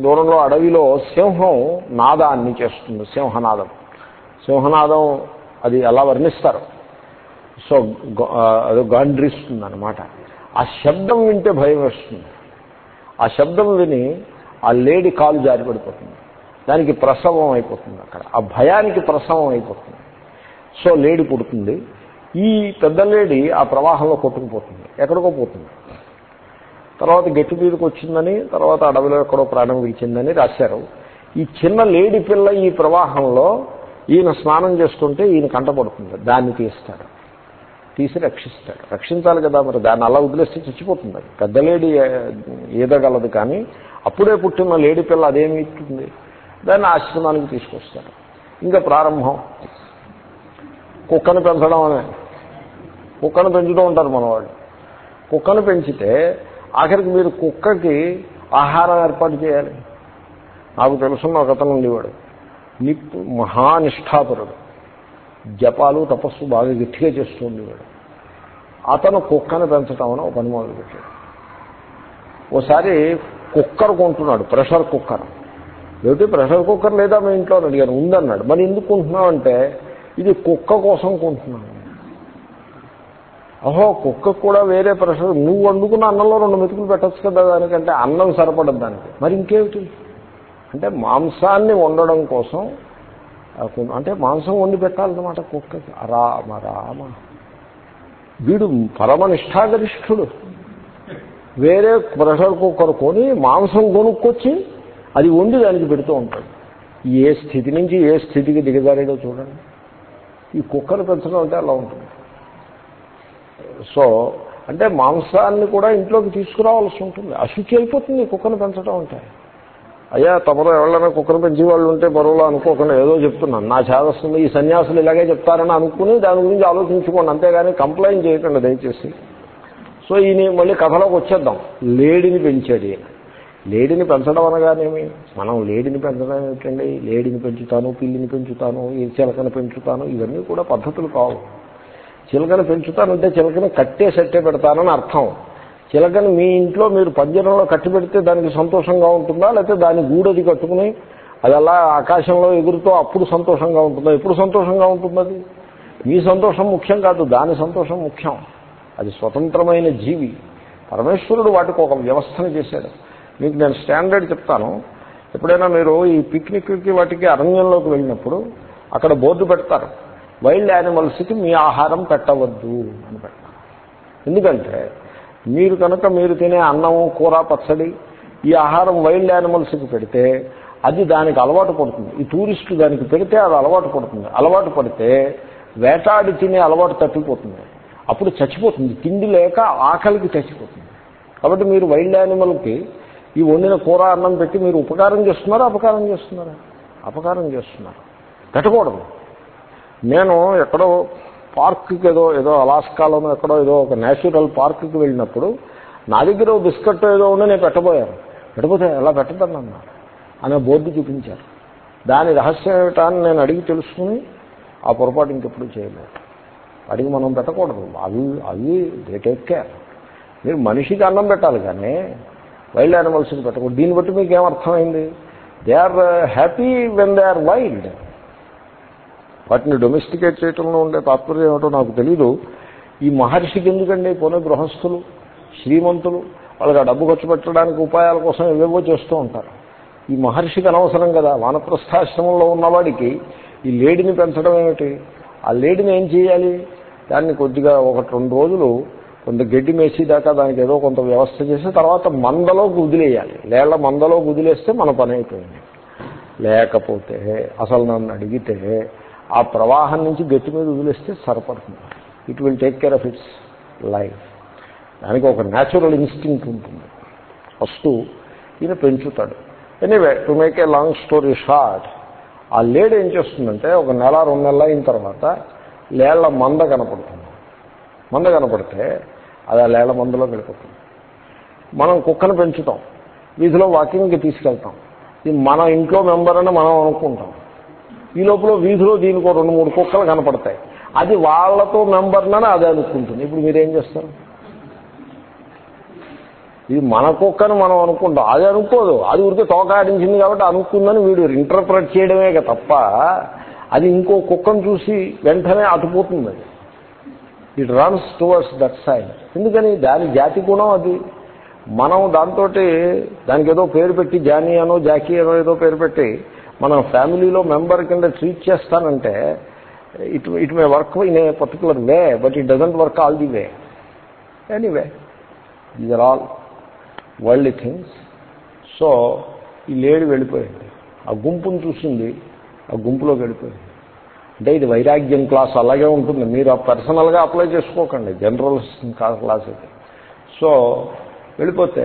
దూరంలో అడవిలో సింహం నాదాన్ని చేస్తుంది సింహనాదం. సింహనాదం అది అలా వర్ణిస్తారు? సో అది గాండ్రిస్తుంది అనమాట ఆ శబ్దం వింటే భయం వేస్తుంది. ఆ శబ్దం విని ఆ లేడీ కాలు జారి పడిపోతుంది దానికి ప్రసవం అయిపోతుంది అక్కడ. ఆ భయానికి ప్రసవం అయిపోతుంది. సో లేడీ పుడుతుంది. ఈ పెద్ద లేడీ ఆ ప్రవాహంలో కొట్టుకుపోతుంది. ఎక్కడికో పోతుంది. తర్వాత గట్టి మీదకి వచ్చిందని తర్వాత అడవిలో ఎక్కడో ప్రాణం విడిచిందని రాశారు. ఈ చిన్న లేడీ పిల్ల ఈ ప్రవాహంలో ఈయన స్నానం చేస్తుంటే ఈయన కంటపడుతుంది దాన్ని తీస్తాడు. తీసి రక్షిస్తాడు. రక్షించాలి కదా మరి దాన్ని అలా వదిలేస్తే చచ్చిపోతుంది పెద్ద లేడీ ఈదగలదు కానీ అప్పుడే పుట్టిన లేడీ పిల్ల అదేమి ఇస్తుంది దాన్ని ఆశ్రమానికి తీసుకొస్తాడు. ఇంకా ప్రారంభం. కుక్కను పెంచడం అనే కుక్కను పెంచుతూ ఉంటారు మనవాళ్ళు. కుక్కను పెంచితే ఆఖరికి మీరు కుక్కకి ఆహారం ఏర్పాటు చేయాలి. నాకు తెలుసున్న ఒక అతను ఉండేవాడు. నిప్పు మహానిష్ఠాపరుడు జపాలు తపస్సు బాగా గట్టిగా చేస్తూ ఉండేవాడు. అతను కుక్కను పెంచడం అని ఒక పని మొదలుపెట్టాడు. ఓసారి కుక్కర్ కొంటున్నాడు ప్రెషర్ కుక్కర్. ఏమిటి ప్రెషర్ కుక్కర్ లేదా మీ ఇంట్లో? అడిగాను. ఉందన్నాడు. మరి ఎందుకు కొంటున్నావు అంటే ఇది కుక్క కోసం కొంటున్నాను. అహో కుక్క కూడా వేరే ప్రెషర్ నువ్వు వండుకున్న అన్నంలో రెండు మెతుకులు పెట్టచ్చు కదా దానికంటే అన్నం సరిపడదు దానికి. మరి ఇంకేమిటి? అంటే మాంసాన్ని వండడం కోసం అంటే మాంసం వండి పెట్టాలన్నమాట కుక్కకి. రామ రామ వీడు పరమ నిష్ఠాగరిష్ఠుడు వేరే ప్రెషర్ కుక్కర్ కొని మాంసం కొనుక్కొచ్చి అది వండి దానికి పెడుతూ ఉంటాడు. ఏ స్థితి నుంచి ఏ స్థితికి దిగజారేడో చూడండి. ఈ కుక్కర్ పెంచడం అంటే అలా ఉంటుంది. సో అంటే మాంసాన్ని కూడా ఇంట్లోకి తీసుకురావాల్సి ఉంటుంది. అశుచి అయిపోతుంది కుక్కను పెంచడం అంటే. అయ్యా తమరు ఎవరైనా కుక్కను పెంచి వాళ్ళు ఉంటే బరువులో అనుకోకుండా ఏదో చెప్తున్నాను. నా చేదస్తుంది ఈ సన్యాసులు ఇలాగే చెప్తారని అనుకుని దాని గురించి ఆలోచించుకోండి. అంతేగాని కంప్లైంట్ చేయకండి దయచేసి. సో ఈయన మళ్ళీ కథలోకి వచ్చేద్దాం. లేడిని పెంచాడు ఈయన. లేడిని పెంచడం అనగానేమి? మనం లేడిని పెంచడం ఏమిటండి? లేడిని పెంచుతాను పిల్లిని పెంచుతాను ఈ చిలకని పెంచుతాను ఇవన్నీ కూడా పద్ధతులు కావు. చిలకని పెంచుతానంటే చిలకని కట్టేసట్టే పెడతానని అర్థం. చిలకని మీ ఇంట్లో మీరు పంజరంలో కట్టి పెడితే దానికి సంతోషంగా ఉంటుందా? లేకపోతే దాని గూడది కట్టుకుని అది అలా ఆకాశంలో ఎగురుతో అప్పుడు సంతోషంగా ఉంటుందా? ఎప్పుడు సంతోషంగా ఉంటుంది అది? మీ సంతోషం ముఖ్యం కాదు దాని సంతోషం ముఖ్యం. అది స్వతంత్రమైన జీవి. పరమేశ్వరుడు వాటికి ఒక వ్యవస్థను చేశాడు. మీకు నేను స్టాండర్డ్ చెప్తాను. ఎప్పుడైనా మీరు ఈ పిక్నిక్కి వాటికి అరణ్యంలోకి వెళ్ళినప్పుడు అక్కడ బోర్డు పెడతారు. వైల్డ్ యానిమల్స్కి మీ ఆహారం పెట్టవద్దు అని ఎందుకంటే మీరు కనుక మీరు తినే అన్నం కూర పచ్చడి ఈ ఆహారం వైల్డ్ యానిమల్స్కి పెడితే అది దానికి అలవాటు పడుతుంది. ఈ టూరిస్టు దానికి పెడితే అది అలవాటు పడుతుంది. అలవాటు పడితే వేటాడి తినే అలవాటు తప్పిపోతుంది. అప్పుడు చచ్చిపోతుంది. తిండి లేక ఆకలికి చచ్చిపోతుంది. కాబట్టి మీరు వైల్డ్ యానిమల్కి ఈ వండిన కూర అన్నం పెట్టి మీరు ఉపకారం చేస్తున్నారా అపకారం చేస్తున్నారా? అపకారం చేస్తున్నారు. పెట్టకూడదు. నేను ఎక్కడో పార్క్కి ఏదో ఏదో అలాస్కాలోనో ఎక్కడో ఏదో ఒక నేచురల్ పార్క్కి వెళ్ళినప్పుడు నా దగ్గర బిస్కెట్ ఏదో ఉండి నేను పెట్టబోయాను. పెట్టబోతే ఎలా పెట్టదని అనే బోర్డు చూపించారు. దాని రహస్యం ఏమిటా అని నేను అడిగి తెలుసుకుని ఆ పొరపాటు ఇంకెప్పుడు చేయలేదు. అడిగి మనం పెట్టకూడదు. అవి అవి దే టేక్ కేర్ మీరు మనిషికి అన్నం పెట్టాలి కానీ వైల్డ్ యానిమల్స్కి పెట్టకూడదు. దీన్ని బట్టి మీకు ఏమర్థమైంది they are happy when they are wild వాటిని డొమెస్టికేట్ చేయటంలో ఉండే తాత్పర్యం ఏమిటో నాకు తెలీదు. ఈ మహర్షికి ఎందుకండి పోనీ గృహస్థులు శ్రీమంతులు? వాళ్ళకి ఆ డబ్బు ఖర్చు పెట్టడానికి ఉపాయాల కోసం ఏవేవో చేస్తూ ఉంటారు. ఈ మహర్షికి అనవసరం కదా. వానప్రస్థాశ్రమంలో ఉన్నవాడికి ఈ లేడిని పెంచడం ఏమిటి? ఆ లేడిని ఏం చేయాలి? దాన్ని కొద్దిగా ఒకటి రెండు రోజులు కొంత గడ్డి మేసేదాకా దానికి ఏదో కొంత వ్యవస్థ చేసి తర్వాత మందలో గుదిలేయాలి. లేళ్ళ మందలో గుదిలేస్తే మన పని అయిపోయింది. లేకపోతే అసలు నన్ను అడిగితే ఆ ప్రవాహం నుంచి గట్టి మీద వదిలేస్తే సరిపడుతుంది. It will take care of its life దానికి ఒక న్యాచురల్ ఇన్స్టింక్ట్ ఉంటుంది. ఫస్ట్ ఈయన పెంచుతాడు. Anyway to make a long story short ఆ లేడ్ ఏం చేస్తుందంటే ఒక నెల రెండు నెలలు అయిన తర్వాత లేళ్ళ మంద కనపడుతుంది. మంద కనపడితే అది ఆ లేళ్ళ మందలో వెళ్ళిపోతుంది. మనం కుక్కను పెంచుతాం. వీధిలో వాకింగ్కి తీసుకెళ్తాం. ఇది మన ఇంట్లో మెంబర్ అని మనం అనుకుంటాం. ఈ లోపల వీధిలో దీనికి రెండు మూడు కుక్కలు కనపడతాయి. అది వాళ్ళతో మెంబర్నని అది అనుకుంటుంది. ఇప్పుడు మీరేం చేస్తారు? ఇది మన కుక్కని మనం అనుకుంటాం. అది అనుకోదు. అది ఊరికే తోకాడించింది కాబట్టి అనుకుందని వీడు ఇంటర్ప్రెట్ చేయడమే తప్ప అది ఇంకో కుక్కను చూసి వెంటనే అటుపోతుంది అది. It runs towards that side ఎందుకని? దాని జాతి గుణం అది. మనం దాంతో దానికి ఏదో పేరు పెట్టి జానీ అనో జాకీ అనో ఏదో పేరు పెట్టి మనం ఫ్యామిలీలో మెంబర్ కింద ట్రీట్ చేస్తానంటే it it may work in a particular way but it doesn't work all the way. Anyway these are all world things so ఈ లేడీ వెళ్ళిపోయింది. ఆ గుంపును చూసింది ఆ గుంపులోకి వెళ్ళిపోయింది. అంటే ఇది వైరాగ్యం క్లాస్ అలాగే ఉంటుంది. మీరు పర్సనల్గా అప్లై చేసుకోకండి. జనరల్ క్లాస్ అయితే సో వెళ్ళిపోతే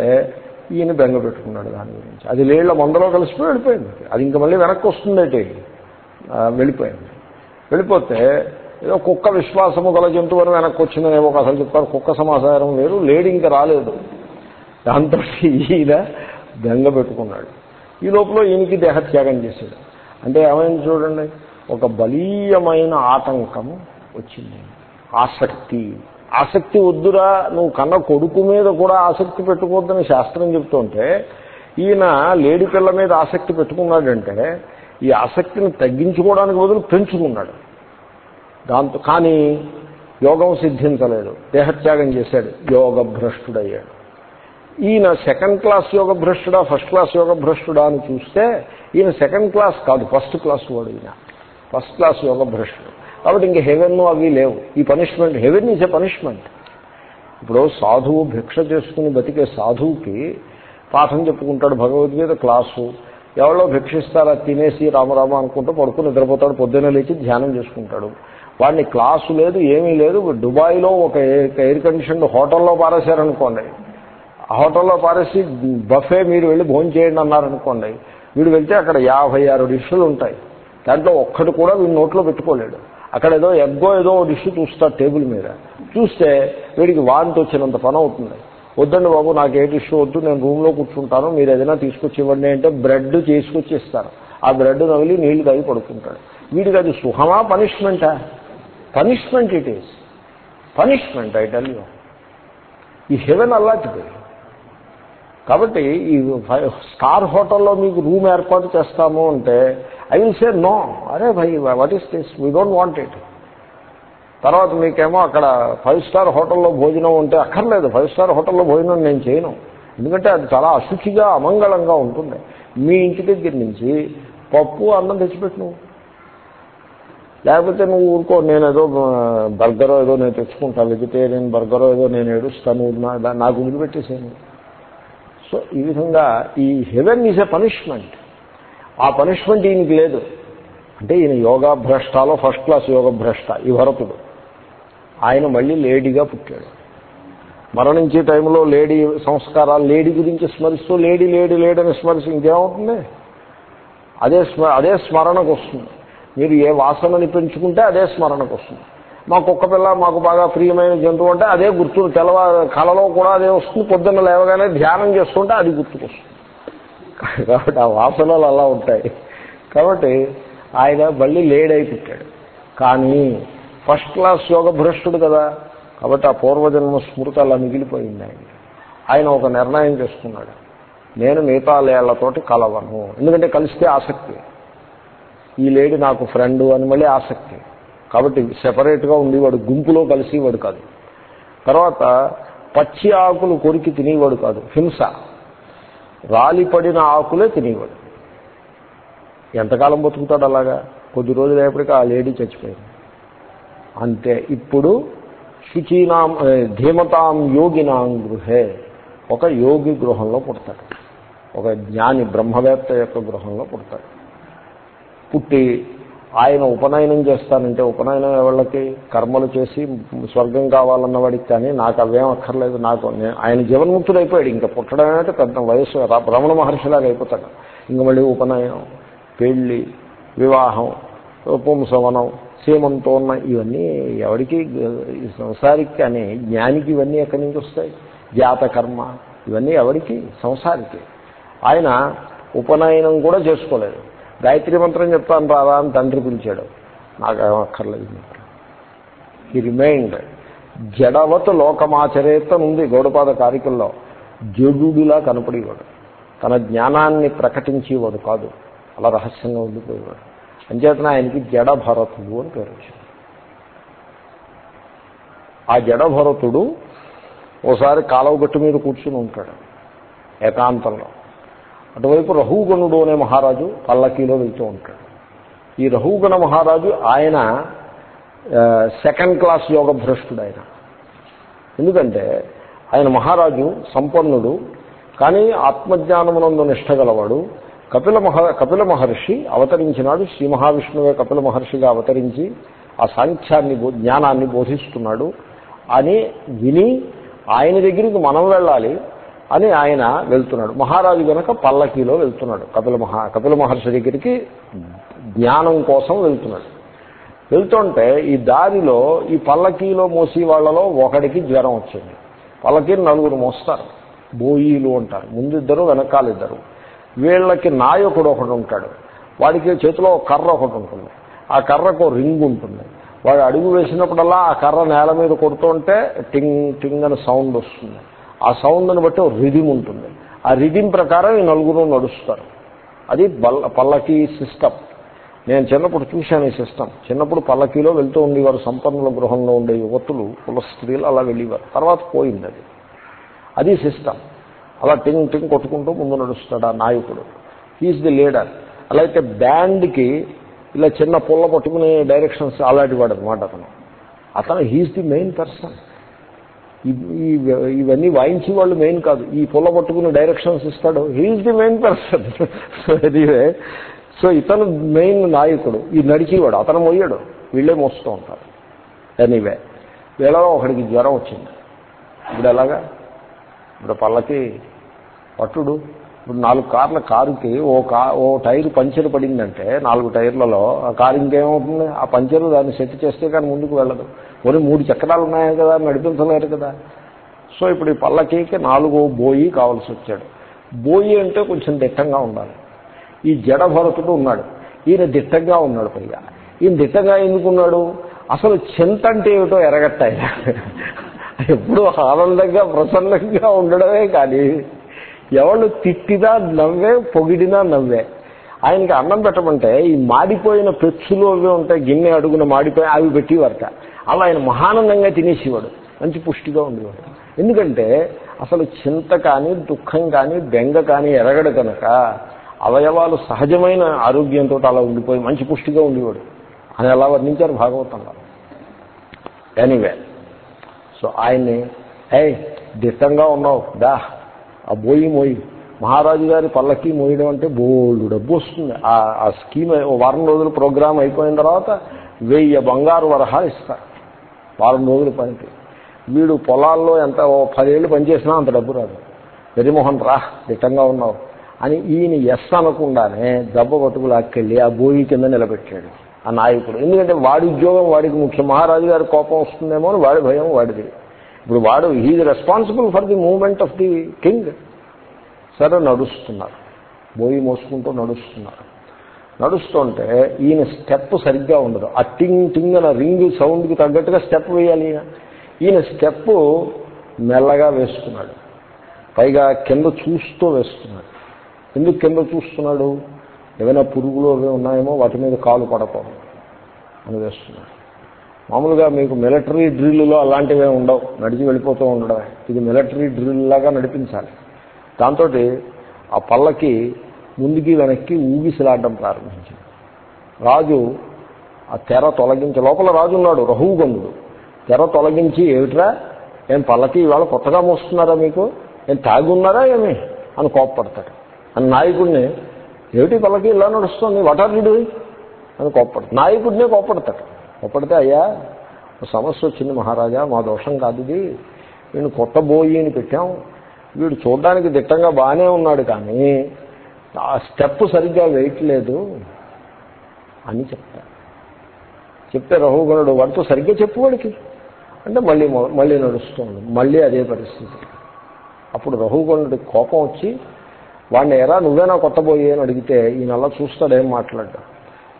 ఈయన బెంగ పెట్టుకున్నాడు దాని గురించి. అది లేళ్ళ మందలో కలిసిపోయి వెళ్ళిపోయింది. అది ఇంకా మళ్ళీ వెనక్కి వస్తుందేటి? వెళ్ళిపోయింది. వెళ్ళిపోతే ఏదో కుక్క విశ్వాసము గల జంతువు వెనక్కి వచ్చిందని ఏమో అసలు చెప్తారు. కుక్క సమాచారం వేరు లేడి ఇంకా రాలేదు. దాంతో ఈయన బెంగ పెట్టుకున్నాడు. ఈ లోపల ఈయనకి దేహత్యాగం చేశాడు. అంటే ఏమైంది చూడండి. ఒక బలీయమైన ఆటంకము వచ్చింది. ఆసక్తి. ఆసక్తి వద్దురా నువ్వు కన్న కొడుకు మీద కూడా ఆసక్తి పెట్టుకోవద్దని శాస్త్రం చెప్తుంటే ఈయన లేడి పిల్ల మీద ఆసక్తి పెట్టుకున్నాడంటే ఈ ఆసక్తిని తగ్గించుకోవడానికి బదులు పెంచుకున్నాడు. దాంతో కానీ యోగం సిద్ధించలేదు. దేహత్యాగం చేశాడు. యోగ భ్రష్టుడయ్యాడు ఈయన సెకండ్ క్లాస్ యోగ భ్రష్టుడా ఫస్ట్ క్లాస్ యోగ భ్రష్టుడా అని చూస్తే ఈయన సెకండ్ క్లాస్ కాదు ఫస్ట్ క్లాస్ వాడు ఈయన. ఫస్ట్ క్లాస్ యోగ భ్రష్టుడు కాబట్టి ఇంక హెవెన్ అవి లేవు. ఈ punishment heaven is a punishment ఇప్పుడు సాధువు భిక్ష చేసుకుని బతికే సాధువుకి పాఠం చెప్పుకుంటాడు భగవద్గీత క్లాసు. ఎవరో భిక్షిస్తారా తినేసి రామరామ అనుకుంటూ పడుకుని నిద్రపోతాడు పొద్దున్నే లేచి ధ్యానం చేసుకుంటాడు. వాడిని క్లాసు లేదు ఏమీ లేదు దుబాయ్లో ఒక ఎయిర్ కండిషన్ హోటల్లో పారేశారనుకోండి. ఆ హోటల్లో పారేసి బఫే మీరు వెళ్ళి భోజనం చేయండి అన్నారనుకోండి. వీడు వెళ్తే అక్కడ యాభై ఆరు డిష్లు ఉంటాయి. దాంట్లో ఒక్కటి కూడా వీడు నోట్లో పెట్టుకోలేడు. అక్కడ ఏదో ఎగ్గో ఏదో డిష్ చూస్తాడు టేబుల్ మీద. చూస్తే వీడికి వాంతి వచ్చినంత పని అవుతుంది. వద్దండి బాబు నాకు ఏ డిష్ వద్దు నేను రూమ్లో కూర్చుంటాను మీరు ఏదైనా తీసుకొచ్చి ఇవ్వండి అంటే బ్రెడ్ తీసుకొచ్చి ఇస్తారు. ఆ బ్రెడ్ నవిలి నీళ్ళు తాగి పడుకుంటాడు. వీడికి అది సుఖమా పనిష్మెంటా punishment it is punishment I tell you ఈ హెవెన్ అలాంటిది. కాబట్టి ఈ ఫైవ్ స్టార్ హోటల్లో మీకు రూమ్ ఏర్పాటు చేస్తాము అంటే ఐ విల్ సే నో అరే భయ్ what is this we don't want it తర్వాత మీకేమో అక్కడ ఫైవ్ స్టార్ హోటల్లో భోజనం ఉంటే అక్కర్లేదు. ఫైవ్ స్టార్ హోటల్లో భోజనం నేను చేయను. ఎందుకంటే అది చాలా అశుచిగా అమంగళంగా ఉంటుంది. మీ ఇంటి దగ్గర నుంచి పప్పు అన్నం తెచ్చిపెట్టు. నువ్వు లేకపోతే నువ్వు ఊరుకో నేను ఏదో బర్గరో ఏదో నేను తెచ్చుకుంటాను వెజిటేరియన్ బర్గరో ఏదో నేను ఏడుస్తాను నాకు వదిలిపెట్టేసాను సో ఈ విధంగా ఈ హెవెన్ ఈజ్ ఎ పనిష్మెంట్. ఆ పనిష్మెంట్ ఈయనకి లేదు. అంటే ఈయన యోగా భ్రష్టాలో ఫస్ట్ క్లాస్ యోగ భ్రష్ట ఈ భరతుడు. ఆయన మళ్ళీ లేడీగా పుట్టాడు. మరణించే టైంలో లేడీ సంస్కారాలు లేడీ గురించి స్మరిస్తూ లేడీ లేడీ లేడీ అని స్మరిస్తూ ఇంకేమవుతుంది? అదే స్మ అదే స్మరణకు వస్తుంది. మీరు ఏ వాసనని పెంచుకుంటే అదే స్మరణకు వస్తుంది. మా కుక్క పిల్ల మాకు బాగా ప్రియమైన జంతువు అంటే అదే గుర్తు తెలవ కళలో కూడా అదే వస్తుంది. పొద్దున్న లేవగానే ధ్యానం చేస్తుంటే అది గుర్తుకొస్తుంది. కాబట్టి ఆ వాసనలు అలా ఉంటాయి. కాబట్టి ఆయన మళ్ళీ లేడై పుట్టాడు. కానీ ఫస్ట్ క్లాస్ యోగ భ్రష్టుడు కదా. కాబట్టి ఆ పూర్వజన్మ స్మృతి అలా మిగిలిపోయింది ఆయన ఆయన ఒక నిర్ణయం చేసుకున్నాడు. నేను మిగతా లేళ్ళతోటి కలవను. ఎందుకంటే కలిస్తే ఆసక్తి. ఈ లేడీ నాకు ఫ్రెండ్ అని మళ్ళీ ఆసక్తి. కాబట్టి సెపరేట్గా ఉండేవాడు గుంపులో కలిసేవాడు కాదు. తర్వాత పచ్చి ఆకులు కొరికి తినేవాడు కాదు. హింస. రాలిపడిన ఆకులే తినేవాడు. ఎంతకాలం బతుకుతాడు అలాగా? కొద్ది రోజులు అయ్యేప్పటికీ ఆ లేడీ చచ్చిపోయింది. అంతే ఇప్పుడు శుచీనాం ధీమతాం యోగినాం గృహే. ఒక యోగి గృహంలో పుడతాడు. ఒక జ్ఞాని బ్రహ్మవేత్త యొక్క గృహంలో పుడతాడు. పుట్టి ఆయన ఉపనయనం చేస్తానంటే ఉపనయనం ఎవళ్ళకి? కర్మలు చేసి స్వర్గం కావాలన్న వాడికి కానీ నాకు అవేం అక్కర్లేదు. నాకు ఆయన జీవన్ముక్తుడు అయిపోయాడు ఇంకా పుట్టడం అంటే పెద్ద వయసు రమణ మహర్షిలాగా అయిపోతాడు. ఇంక మళ్ళీ ఉపనయనం పెళ్ళి వివాహం పుంసవనం సీమంతోన్న ఇవన్నీ ఎవరికి ఈ సంసారికి కానీ జ్ఞానికి ఇవన్నీ ఎక్కడి నుంచి వస్తాయి? జాతకర్మ. ఇవన్నీ ఎవరికి సంసారికి. ఆయన ఉపనయనం కూడా చేసుకోలేదు. గాయత్రి మంత్రం చెప్తాను రాదా అని తండ్రి పిలిచాడు. నాకు అక్కర్లేదు రిమైండ్ జడవత్ లోకమాచరేత ఉంది గౌడపాద కారికల్లో. జడుడిలా కనపడేవాడు. తన జ్ఞానాన్ని ప్రకటించేవాడు కాదు. అలా రహస్యంగా ఉండిపోయేవాడు. అంచేతన ఆయనకి జడ భరతుడు అని పేరు వచ్చింది. ఆ జడ భరతుడు ఓసారి కాలువ గట్టు మీద కూర్చుని ఉంటాడు. ఏకాంతంలో. అటువైపు రహుగణుడు అనే మహారాజు పల్లకీలో వెళ్తూ ఉంటాడు. ఈ రహుగణ మహారాజు ఆయన సెకండ్ క్లాస్ యోగ భ్రష్టుడు ఆయన ఎందుకంటే ఆయన మహారాజు సంపన్నుడు కానీ ఆత్మజ్ఞానమునందు నిష్టగలవాడు. కపిల మహ కపిల మహర్షి అవతరించినాడు శ్రీ మహావిష్ణువే కపిల మహర్షిగా అవతరించి ఆ సాంఖ్యాన్ని బో- జ్ఞానాన్ని బోధిస్తున్నాడు. అని విని ఆయన దగ్గరికి మనం వెళ్ళాలి. అని ఆయన వెళ్తున్నాడు. మహారాజు గనక పల్లకీలో వెళ్తున్నాడు. కపిల మహా కపిల మహర్షి దగ్గరికి జ్ఞానం కోసం వెళ్తున్నాడు. వెళ్తుంటే ఈ దారిలో ఈ పల్లకీలో మోసి వాళ్ళలో ఒకడికి జ్వరం వచ్చింది. పల్లకీని నలుగురు మోస్తారు. బోయీలు అంటారు. ముందు ఇద్దరు వెనకాలిద్దరు. వీళ్ళకి నాయకుడు ఒకడు ఉంటాడు. వాడికి చేతిలో కర్ర ఒకటి ఉంటుంది. ఆ కర్రకు రింగ్ ఉంటుంది. వాడు అడుగు వేసినప్పుడల్లా ఆ కర్ర నేల మీద కొడుతుంటే టింగ్ టింగ్ అని సౌండ్ వస్తుంది. ఆ సౌండ్ని బట్టి ఒక రిధిం ఉంటుంది. ఆ రిధిం ప్రకారం ఈ నలుగురు నడుస్తారు. అది పల్లకీ సిస్టమ్. నేను చిన్నప్పుడు చూశాను ఈ సిస్టమ్. చిన్నప్పుడు పల్లకీలో వెళ్తూ ఉండేవారు సంపన్నుల గృహంలో ఉండే యువతులు కుల స్త్రీలు అలా వెళ్ళేవారు. తర్వాత పోయింది అది. అది సిస్టమ్. అలా టింగ్ టింగ్ కొట్టుకుంటూ ముందు నడుస్తాడు ఆ నాయకుడు. హీఈస్ ది లీడర్ అలా అయితే బ్యాండ్కి ఇలా చిన్న పుల్ల పట్టుకునే డైరెక్షన్స్ అలాంటి వాడు అనమాట అతను. అతను హీఈస్ ది మెయిన్ పర్సన్ ఇవన్నీ వాయించి వాళ్ళు మెయిన్ కాదు. ఈ పొల పట్టుకుని డైరెక్షన్స్ ఇస్తాడు. He is the main person anyway so ఇతను మెయిన్ నాయకుడు. ఈ నడిచేవాడు. అతను మోయాడు వీళ్ళే మోస్తూ ఉంటారు. ఎనీవే వీళ్ళలో ఒకడికి జ్వరం వచ్చింది. ఇప్పుడు ఎలాగా? ఇప్పుడు పళ్ళకి పట్టుడు ఇప్పుడు నాలుగు కార్ల కారుకి ఓ కా ఓ టైర్ పంచర్ పడిందంటే నాలుగు టైర్లలో ఆ కారు ఇంకేమవుతుంది? ఆ పంచర్ దాన్ని సెట్ చేస్తే కానీ ముందుకు వెళ్ళదు. కొన్ని మూడు చక్రాలు ఉన్నాయి కదా? నడిపించలేరు కదా. సో ఇప్పుడు ఈ పల్లకీకి నాలుగో బోయి కావాల్సి వచ్చాడు. బోయి అంటే కొంచెం దిట్టంగా ఉండాలి. ఈ జడభరతుడు ఉన్నాడు. ఈయన దిట్టంగా ఉన్నాడు పైగా. ఈయన దిట్టంగా ఎందుకున్నాడు అసలు చింత అంటే ఏమిటో ఎరగట్టాయి ఎప్పుడు ఆనందంగా ప్రసన్నంగా ఉండడమే కానీ ఎవళ్ళు తిట్టినా నవ్వే పొగిడినా నవ్వే. ఆయనకి అన్నం పెట్టమంటే ఈ మాడిపోయిన పెచ్చులు అవి ఉంటాయి గిన్నె అడుగున మాడిపోయి అవి పెట్టేవారట అలా ఆయన మహానందంగా తినేసేవాడు. మంచి పుష్టిగా ఉండేవాడు. ఎందుకంటే అసలు చింత కానీ దుఃఖం కానీ బెంగ కానీ ఎరగడు కనుక అవయవాలు సహజమైన ఆరోగ్యంతో అలా ఉండిపోయి మంచి పుష్టిగా ఉండేవాడు. అని అలా వర్ణించారు భాగవతంలో. ఎనీవే సో ఆయన్ని ఏ దిట్టంగా ఉన్నావు దా ఆ బోయి మోయి. మహారాజు గారి పల్లకి మోయడం అంటే బోల్డ్ డబ్బు వస్తుంది. ఆ స్కీమ్ వారం రోజులు ప్రోగ్రామ్ అయిపోయిన తర్వాత వెయ్యి బంగారు వరహాలు ఇస్తారు. వారం రోజుల పనికి. వీడు పొలాల్లో ఎంత ఓ పదేళ్ళు పనిచేసినా అంత డబ్బు రాదు. వెరిమోహన్ రా దిట్టంగా ఉన్నావు. అని ఈయన ఎస్ అనకుండానే దెబ్బ బతుకు లాక్కెళ్ళి ఆ బోయి కింద నిలబెట్టాడు. ఆ నాయకుడు. ఎందుకంటే వాడి ఉద్యోగం వాడికి ముఖ్య. మహారాజు గారి కోపం వస్తుందేమో అని వాడి భయం వాడిది. ఇప్పుడు వాడు he's responsible for the moment of the king సరే నడుస్తున్నారు. బోయి మోసుకుంటూ నడుస్తున్నారు. నడుస్తుంటే ఈయన స్టెప్ సరిగ్గా ఉండదు. ఆ టింగ్ టింగ్ అన్న రింగ్ సౌండ్కి తగ్గట్టుగా స్టెప్ వేయాలి ఈయన. ఈయన స్టెప్ మెల్లగా వేసుకున్నాడు పైగా కింద చూస్తూ వేస్తున్నాడు. ఎందుకు కింద చూస్తున్నాడు? ఏమైనా పురుగులు అవి ఉన్నాయేమో వాటి మీద కాలు పడకూడదు అని వేస్తున్నాడు. మామూలుగా మీకు మిలిటరీ డ్రిల్లో అలాంటివే ఉండవు. నడిచి వెళ్ళిపోతూ ఉండడమే. ఇది మిలిటరీ డ్రిల్ లాగా నడిపించాలి. దాంతో ఆ పళ్ళకి ముందుకి వెనక్కి ఊగిసలాడడం ప్రారంభించింది. రాజు ఆ తెర తొలగించి లోపల రాజు ఉన్నాడు రహుగంధుడు తెర తొలగించి ఏమిట్రా? ఏం పళ్ళకి ఇవాళ కొత్తగా మోస్తున్నారా మీకు? ఏం తాగున్నారా ఏమి? అని కోప్పడతాడు. అని నాయకుడిని ఏమిటి పళ్ళకి ఇలా నడుస్తుంది? వటారుడు అని కోప్పడతాడు. నాయకుడినే కోప్పడతాడు. కోప్పడితే అయ్యా సమస్య వచ్చింది మహారాజా మా దోషం కాదు ఇది. నేను కొత్త బోయిని పెట్టాం. వీడు చూడడానికి దిట్టంగా బాగానే ఉన్నాడు కానీ ఆ స్టెప్ సరిగ్గా వేయట్లేదు అని చెప్తా. చెప్తే రఘుగణుడు వాడితో సరిగ్గా చెప్పు వాడికి. అంటే మళ్ళీ మళ్ళీ నడుస్తుంది. మళ్ళీ అదే పరిస్థితి. అప్పుడు రఘుగణుడి కోపం వచ్చి వాడిని ఎరా నువ్వేనా కొత్త బోయి అని అడిగితే ఈయన అలా చూస్తాడేం మాట్లాడ్డా?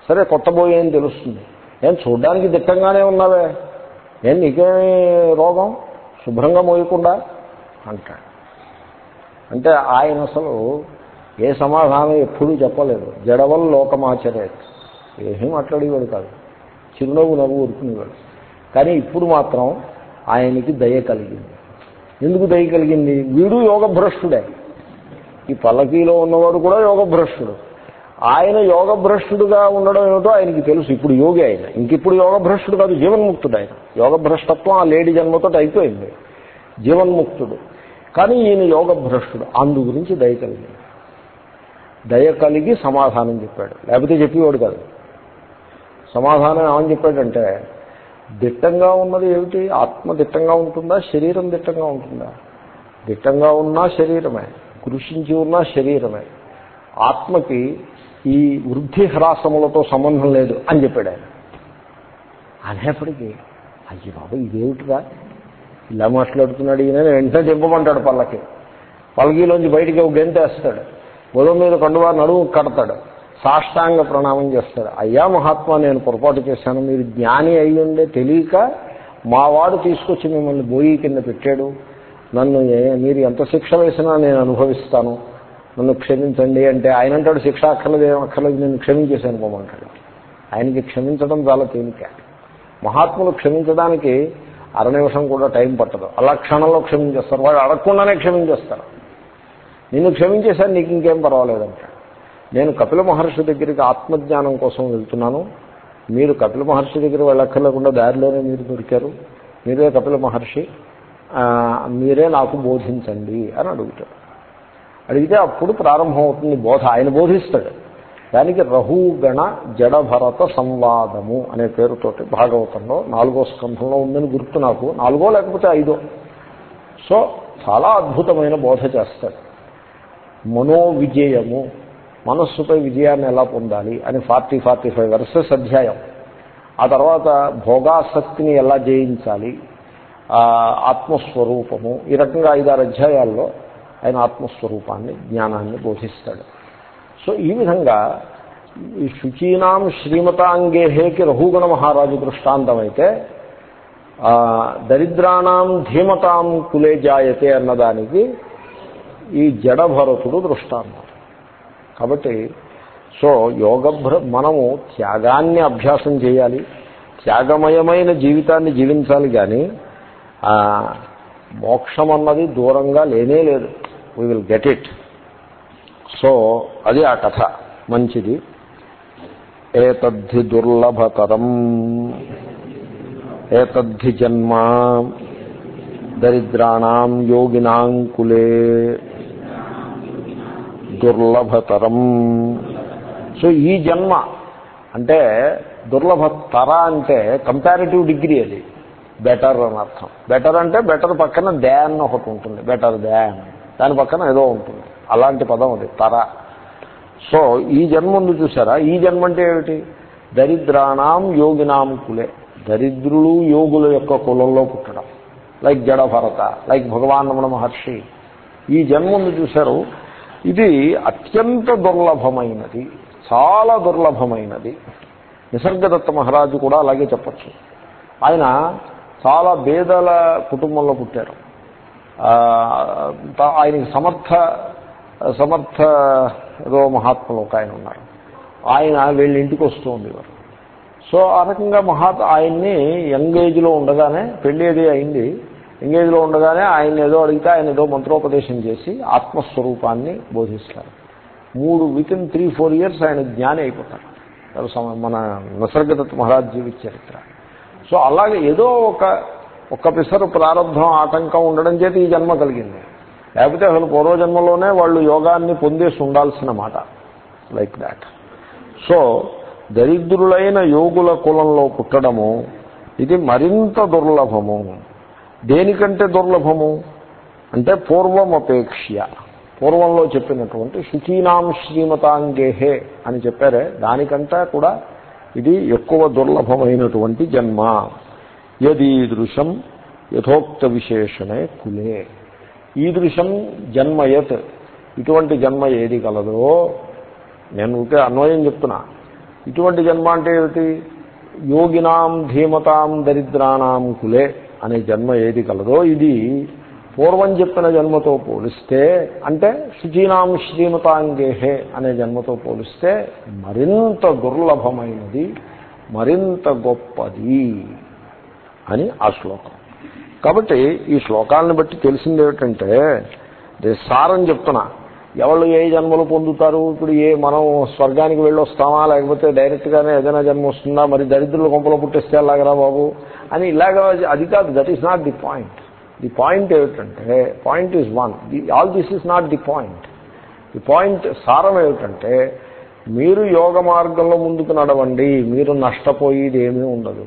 సరే కొత్త బోయే అని తెలుస్తుంది. ఏం చూడ్డానికి దిట్టంగానే ఉన్నావే? ఏం నీకేమి రోగం? శుభ్రంగా మోయకుండా? అంటాడు అంటే ఆయన అసలు ఏ సమాధానం ఎప్పుడూ చెప్పలేదు. జడవల్ లోకమాచరేది ఏమీ మాట్లాడేవాడు కాదు. చిరునవ్వు నవ్వు ఊరుకునేవాడు. కానీ ఇప్పుడు మాత్రం ఆయనకి దయ కలిగింది. ఎందుకు దయ కలిగింది? వీడు యోగభ్రష్టుడే. ఈ పల్లకీలో ఉన్నవాడు కూడా యోగభ్రష్టుడు. ఆయన యోగభ్రష్టుడుగా ఉండడం ఏమిటో ఆయనకి తెలుసు. ఇప్పుడు యోగి ఆయన. ఇంకిప్పుడు యోగభ్రష్టుడు కాదు జీవన్ముక్తుడు ఆయన. యోగభ్రష్టత్వం ఆ లేడీ జన్మతో అయిపోయింది. జీవన్ముక్తుడు. కానీ ఈయన యోగభ్రష్టుడు. అందు గురించి దయ కలిగింది దయ కలిగి సమాధానం చెప్పాడు. లేకపోతే చెప్పేవాడు కాదు. సమాధానం ఏమని చెప్పాడంటే దిట్టంగా ఉన్నది ఏమిటి? ఆత్మ దిట్టంగా ఉంటుందా? శరీరం దిట్టంగా ఉంటుందా? దిట్టంగా ఉన్నా శరీరమే. కృషించి ఉన్నా శరీరమే. ఆత్మకి ఈ వృద్ధి హ్రాసములతో సంబంధం లేదు అని చెప్పాడు ఆయన. అనేప్పటికీ అయ్యి బాబు ఇదేమిటిరా? ఇలా మాట్లాడుతున్నాడు ఈయన వెంటనే దింపమంటాడు పల్లకి. పల్లకీలోంచి బయటికి ఒక గెంతేస్తాడు బుధం మీద కండువా నడువు కడతాడు. సాష్టాంగ ప్రణామం చేస్తాడు. అయ్యా మహాత్మా నేను పొరపాటు చేశాను. మీరు జ్ఞాని అయ్యుండే తెలియక మా వాడు తీసుకొచ్చి మిమ్మల్ని బోయి కింద పెట్టాడు. నన్ను మీరు ఎంత శిక్ష వేసినా నేను అనుభవిస్తాను. నన్ను క్షమించండి అంటే ఆయన అంటాడు శిక్ష అక్కర్లేదు ఏం అక్కర్లేదు నేను క్షమించేశాను పోమంటాడు ఆయనకి క్షమించడం చాలా తేలిక. మహాత్ములు క్షమించడానికి అర నిమిషం కూడా టైం పట్టదు. అలా క్షణంలో క్షమించేస్తారు. వాడు అడగకుండానే క్షమించేస్తారు. నిన్ను క్షమించేశాను నీకు ఇంకేం పర్వాలేదంటాడు నేను కపిల మహర్షి దగ్గరికి ఆత్మజ్ఞానం కోసం వెళ్తున్నాను. మీరు కపిల మహర్షి దగ్గర వెళ్ళక్కర్లేకుండా దారిలోనే మీరు దొరికారు. మీరే కపిల మహర్షి. మీరే నాకు బోధించండి అని అడుగుతాడు. అడిగితే అప్పుడు ప్రారంభమవుతుంది బోధ. ఆయన బోధిస్తాడు. దానికి రహుగణ జడభరత సంవాదము అనే పేరుతోటి భాగవతంలో నాలుగో స్కంధంలో ఉందని గుర్తు నాకు. నాలుగో లేకపోతే ఐదో. సో చాలా అద్భుతమైన బోధ చేస్తాడు. మనోవిజయము మనస్సుపై విజయాన్ని ఎలా పొందాలి అని ఫార్టీ ఫార్టీ ఫైవ్ వర్సెస్ అధ్యాయం. ఆ తర్వాత భోగాసక్తిని ఎలా జయించాలి ఆత్మస్వరూపము ఈ రకంగా ఐదారు అధ్యాయాల్లో ఆయన ఆత్మస్వరూపాన్ని జ్ఞానాన్ని బోధిస్తాడు. సో ఈ విధంగా ఈ శుచీనాం శ్రీమతాంగేహేకి రఘుగణ మహారాజు దృష్టాంతం అయితే దరిద్రాణం ధీమతాం కులే జాయతే అన్నదానికి ఈ జడభరతుడు దృష్టాంతం. కాబట్టి సో యోగభ్ర మనము త్యాగాన్ని అభ్యాసం చేయాలి. త్యాగమయమైన జీవితాన్ని జీవించాలి కానీ మోక్షం అన్నది దూరంగా లేనే లేదు. We will get it so అది ఆ కథ. మంచిది. ఏతద్ధి దుర్లభతరం ఏతద్ధి జన్మ దరిద్రాణం యోగినాం కులే. దుర్లభతరం. సో ఈ జన్మ. అంటే దుర్లభతర అంటే కంపారిటివ్ డిగ్రీ అది. బెటర్ అని అర్థం. బెటర్ అంటే బెటర్ పక్కన డ్యాన్ ఒకటి ఉంటుంది. బెటర్ డ్యాన్ దాని పక్కన ఏదో ఉంటుంది. అలాంటి పదం అది తర. సో ఈ జన్మ ఉంది చూసారా ఈ జన్మ అంటే ఏమిటి? దరిద్రాణం యోగినాం కులే. దరిద్రులు యోగుల యొక్క కులంలో పుట్టడం. Like Jadabharata like Bhagavan Ramana Maharshi. ఈ జన్మ ఉంది చూశారు ఇది అత్యంత దుర్లభమైనది చాలా దుర్లభమైనది. నిసర్గదత్త మహారాజు కూడా అలాగే చెప్పచ్చు. ఆయన చాలా బేదల కుటుంబంలో పుట్టారు. ఆయనకి సమర్థ సమర్థ ఏదో మహాత్ములు ఒక ఆయన ఉన్నారు. ఆయన వీళ్ళ ఇంటికి వస్తూ ఉండేవారు. సో ఆ రకంగా మహాత్ ఆయన్ని యంగ్ ఏజ్లో ఉండగానే పెళ్ళి ఏది అయింది యంగ్ ఏజ్లో ఉండగానే ఆయన ఏదో అడిగితే ఆయన ఏదో మంత్రోపదేశం చేసి ఆత్మస్వరూపాన్ని బోధిస్తారు. మూడు within three four years ఆయన జ్ఞాని అయిపోతారు మన నిసర్గదత్ మహారాజ్ జీవిత చరిత్ర. సో అలాగే ఏదో ఒక ఒక్క పిసరు ప్రారంభం ఆటంకం ఉండడం చేతి ఈ జన్మ కలిగింది. లేకపోతే అసలు పూర్వజన్మలోనే వాళ్ళు యోగాన్ని పొందేసి ఉండాల్సిన మాట. Like that. సో దరిద్రులైన యోగుల కులంలో పుట్టడము ఇది మరింత దుర్లభము. దేనికంటే దుర్లభము? అంటే పూర్వమపేక్ష పూర్వంలో చెప్పినటువంటి శుచీనాం శ్రీమతాంగేహే అని చెప్పారే. దానికంటే కూడా ఇది ఎక్కువ దుర్లభమైనటువంటి జన్మ. యదీదృశం యథోక్త విశేషణే కులే. ఈదృశం జన్మయత్. ఇటువంటి జన్మ ఏది కలదో నేను ఊకే అన్వయం చెప్తున్నా. ఇటువంటి జన్మ అంటే ఏమిటి? యోగినాం ధీమతాం దరిద్రానాం కులే అనే జన్మ ఏది కలదో ఇది పూర్వం చెప్పిన జన్మతో పోలిస్తే అంటే శుచీనాం శ్రీమతాంగేహే అనే జన్మతో పోలిస్తే మరింత దుర్లభమైనది మరింత గొప్పది. అని ఆ శ్లోకం. కాబట్టి ఈ శ్లోకాలను బట్టి తెలిసింది ఏమిటంటే సారం చెప్తున్నా. ఎవరు ఏ జన్మలు పొందుతారు? ఇప్పుడు ఏ మనం స్వర్గానికి వెళ్ళి వస్తామా లేకపోతే డైరెక్ట్గానే ఏదైనా జన్మ వస్తుందా? మరి దరిద్రుల కొంపలో పుట్టిస్తే ఎలాగరా బాబు? అని ఇలాగ అది కాదు that is not the point the point ఏమిటంటే point is one all this is not the point the point సారం ఏమిటంటే మీరు యోగ మార్గంలో ముందుకు నడవండి. మీరు నష్టపోయేది ఏమీ ఉండదు.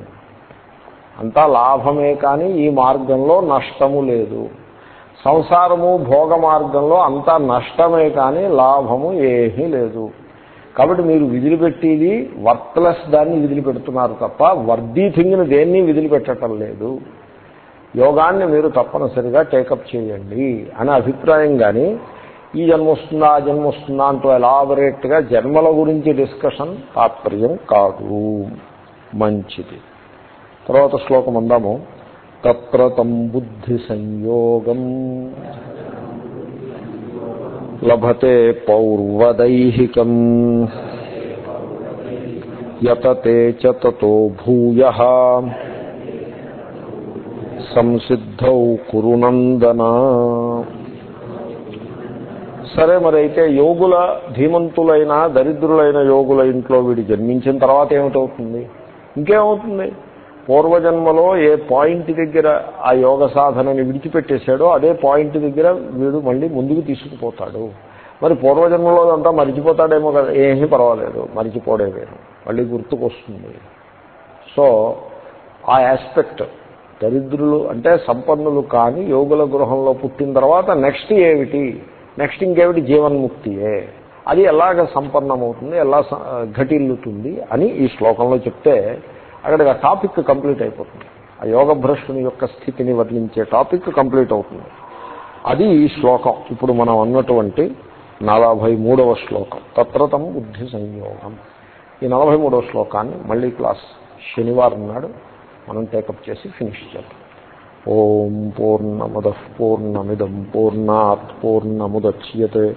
అంతా లాభమే కానీ ఈ మార్గంలో నష్టము లేదు. సంసారము భోగ మార్గంలో అంతా నష్టమే కానీ లాభము ఏమీ లేదు. కాబట్టి మీరు విదిలిపెట్టేది వర్త్లెస్ దాన్ని విదిలిపెడుతున్నారు తప్ప వర్దీ థింగ్ని దేన్ని విదిలిపెట్టడం లేదు. యోగాన్ని మీరు తప్పనిసరిగా టేకప్ చేయండి అనే అభిప్రాయం కానీ ఈ జన్మ వస్తుందా ఆ జన్మ వస్తుందా అంటూ ఎలాబరేట్గా జన్మల గురించి డిస్కషన్ తాత్పర్యం కాదు. మంచిది. తర్వాత శ్లోకం అందాము. తత్ర తం బుద్ధి సంయోగం లభతే పౌర్వదైహికం యతతే చతతో భూయ సంసిద్ధౌ కురునందనా సరే మరి అయితే యోగుల ధీమంతులైన దరిద్రులైన యోగుల ఇంట్లో వీడు జన్మించిన తర్వాత ఏమిటవుతుంది? ఇంకేమవుతుంది? పూర్వజన్మలో ఏ పాయింట్ దగ్గర ఆ యోగ సాధనని విడిచిపెట్టేశాడో అదే పాయింట్ దగ్గర వీడు మళ్ళీ ముందుకు తీసుకుపోతాడు. మరి పూర్వజన్మలో అంతా మరిచిపోతాడేమో కదా ఏమీ పర్వాలేదు మరిచిపోడే వేరు. మళ్ళీ గుర్తుకొస్తుంది. సో ఆ ఆస్పెక్ట్ దరిద్రులు అంటే సంపన్నులు కానీ యోగుల గృహంలో పుట్టిన తర్వాత నెక్స్ట్ ఏమిటి? నెక్స్ట్ ఇంకేమిటి? జీవన్ముక్తియే. అది ఎలాగ సంపన్నమవుతుంది ఎలా ఘటిల్లుతుంది అని ఈ శ్లోకంలో చెప్తే అక్కడికి ఆ టాపిక్ కంప్లీట్ అయిపోతుంది. ఆ యోగ భ్రష్టుని యొక్క స్థితిని వర్ణించే టాపిక్ కంప్లీట్ అవుతుంది. అది ఈ శ్లోకం. ఇప్పుడు మనం అన్నటువంటి నలభై మూడవ శ్లోకం. తత్రతం బుద్ధి సంయోగం. ఈ నలభై మూడవ శ్లోకాన్ని మళ్ళీ క్లాస్ శనివారం నాడు మనం టేకప్ చేసి ఫినిష్ చేద్దాం. ఓం పూర్ణముద పూర్ణమిదం పూర్ణాత్ పూర్ణముద్యతే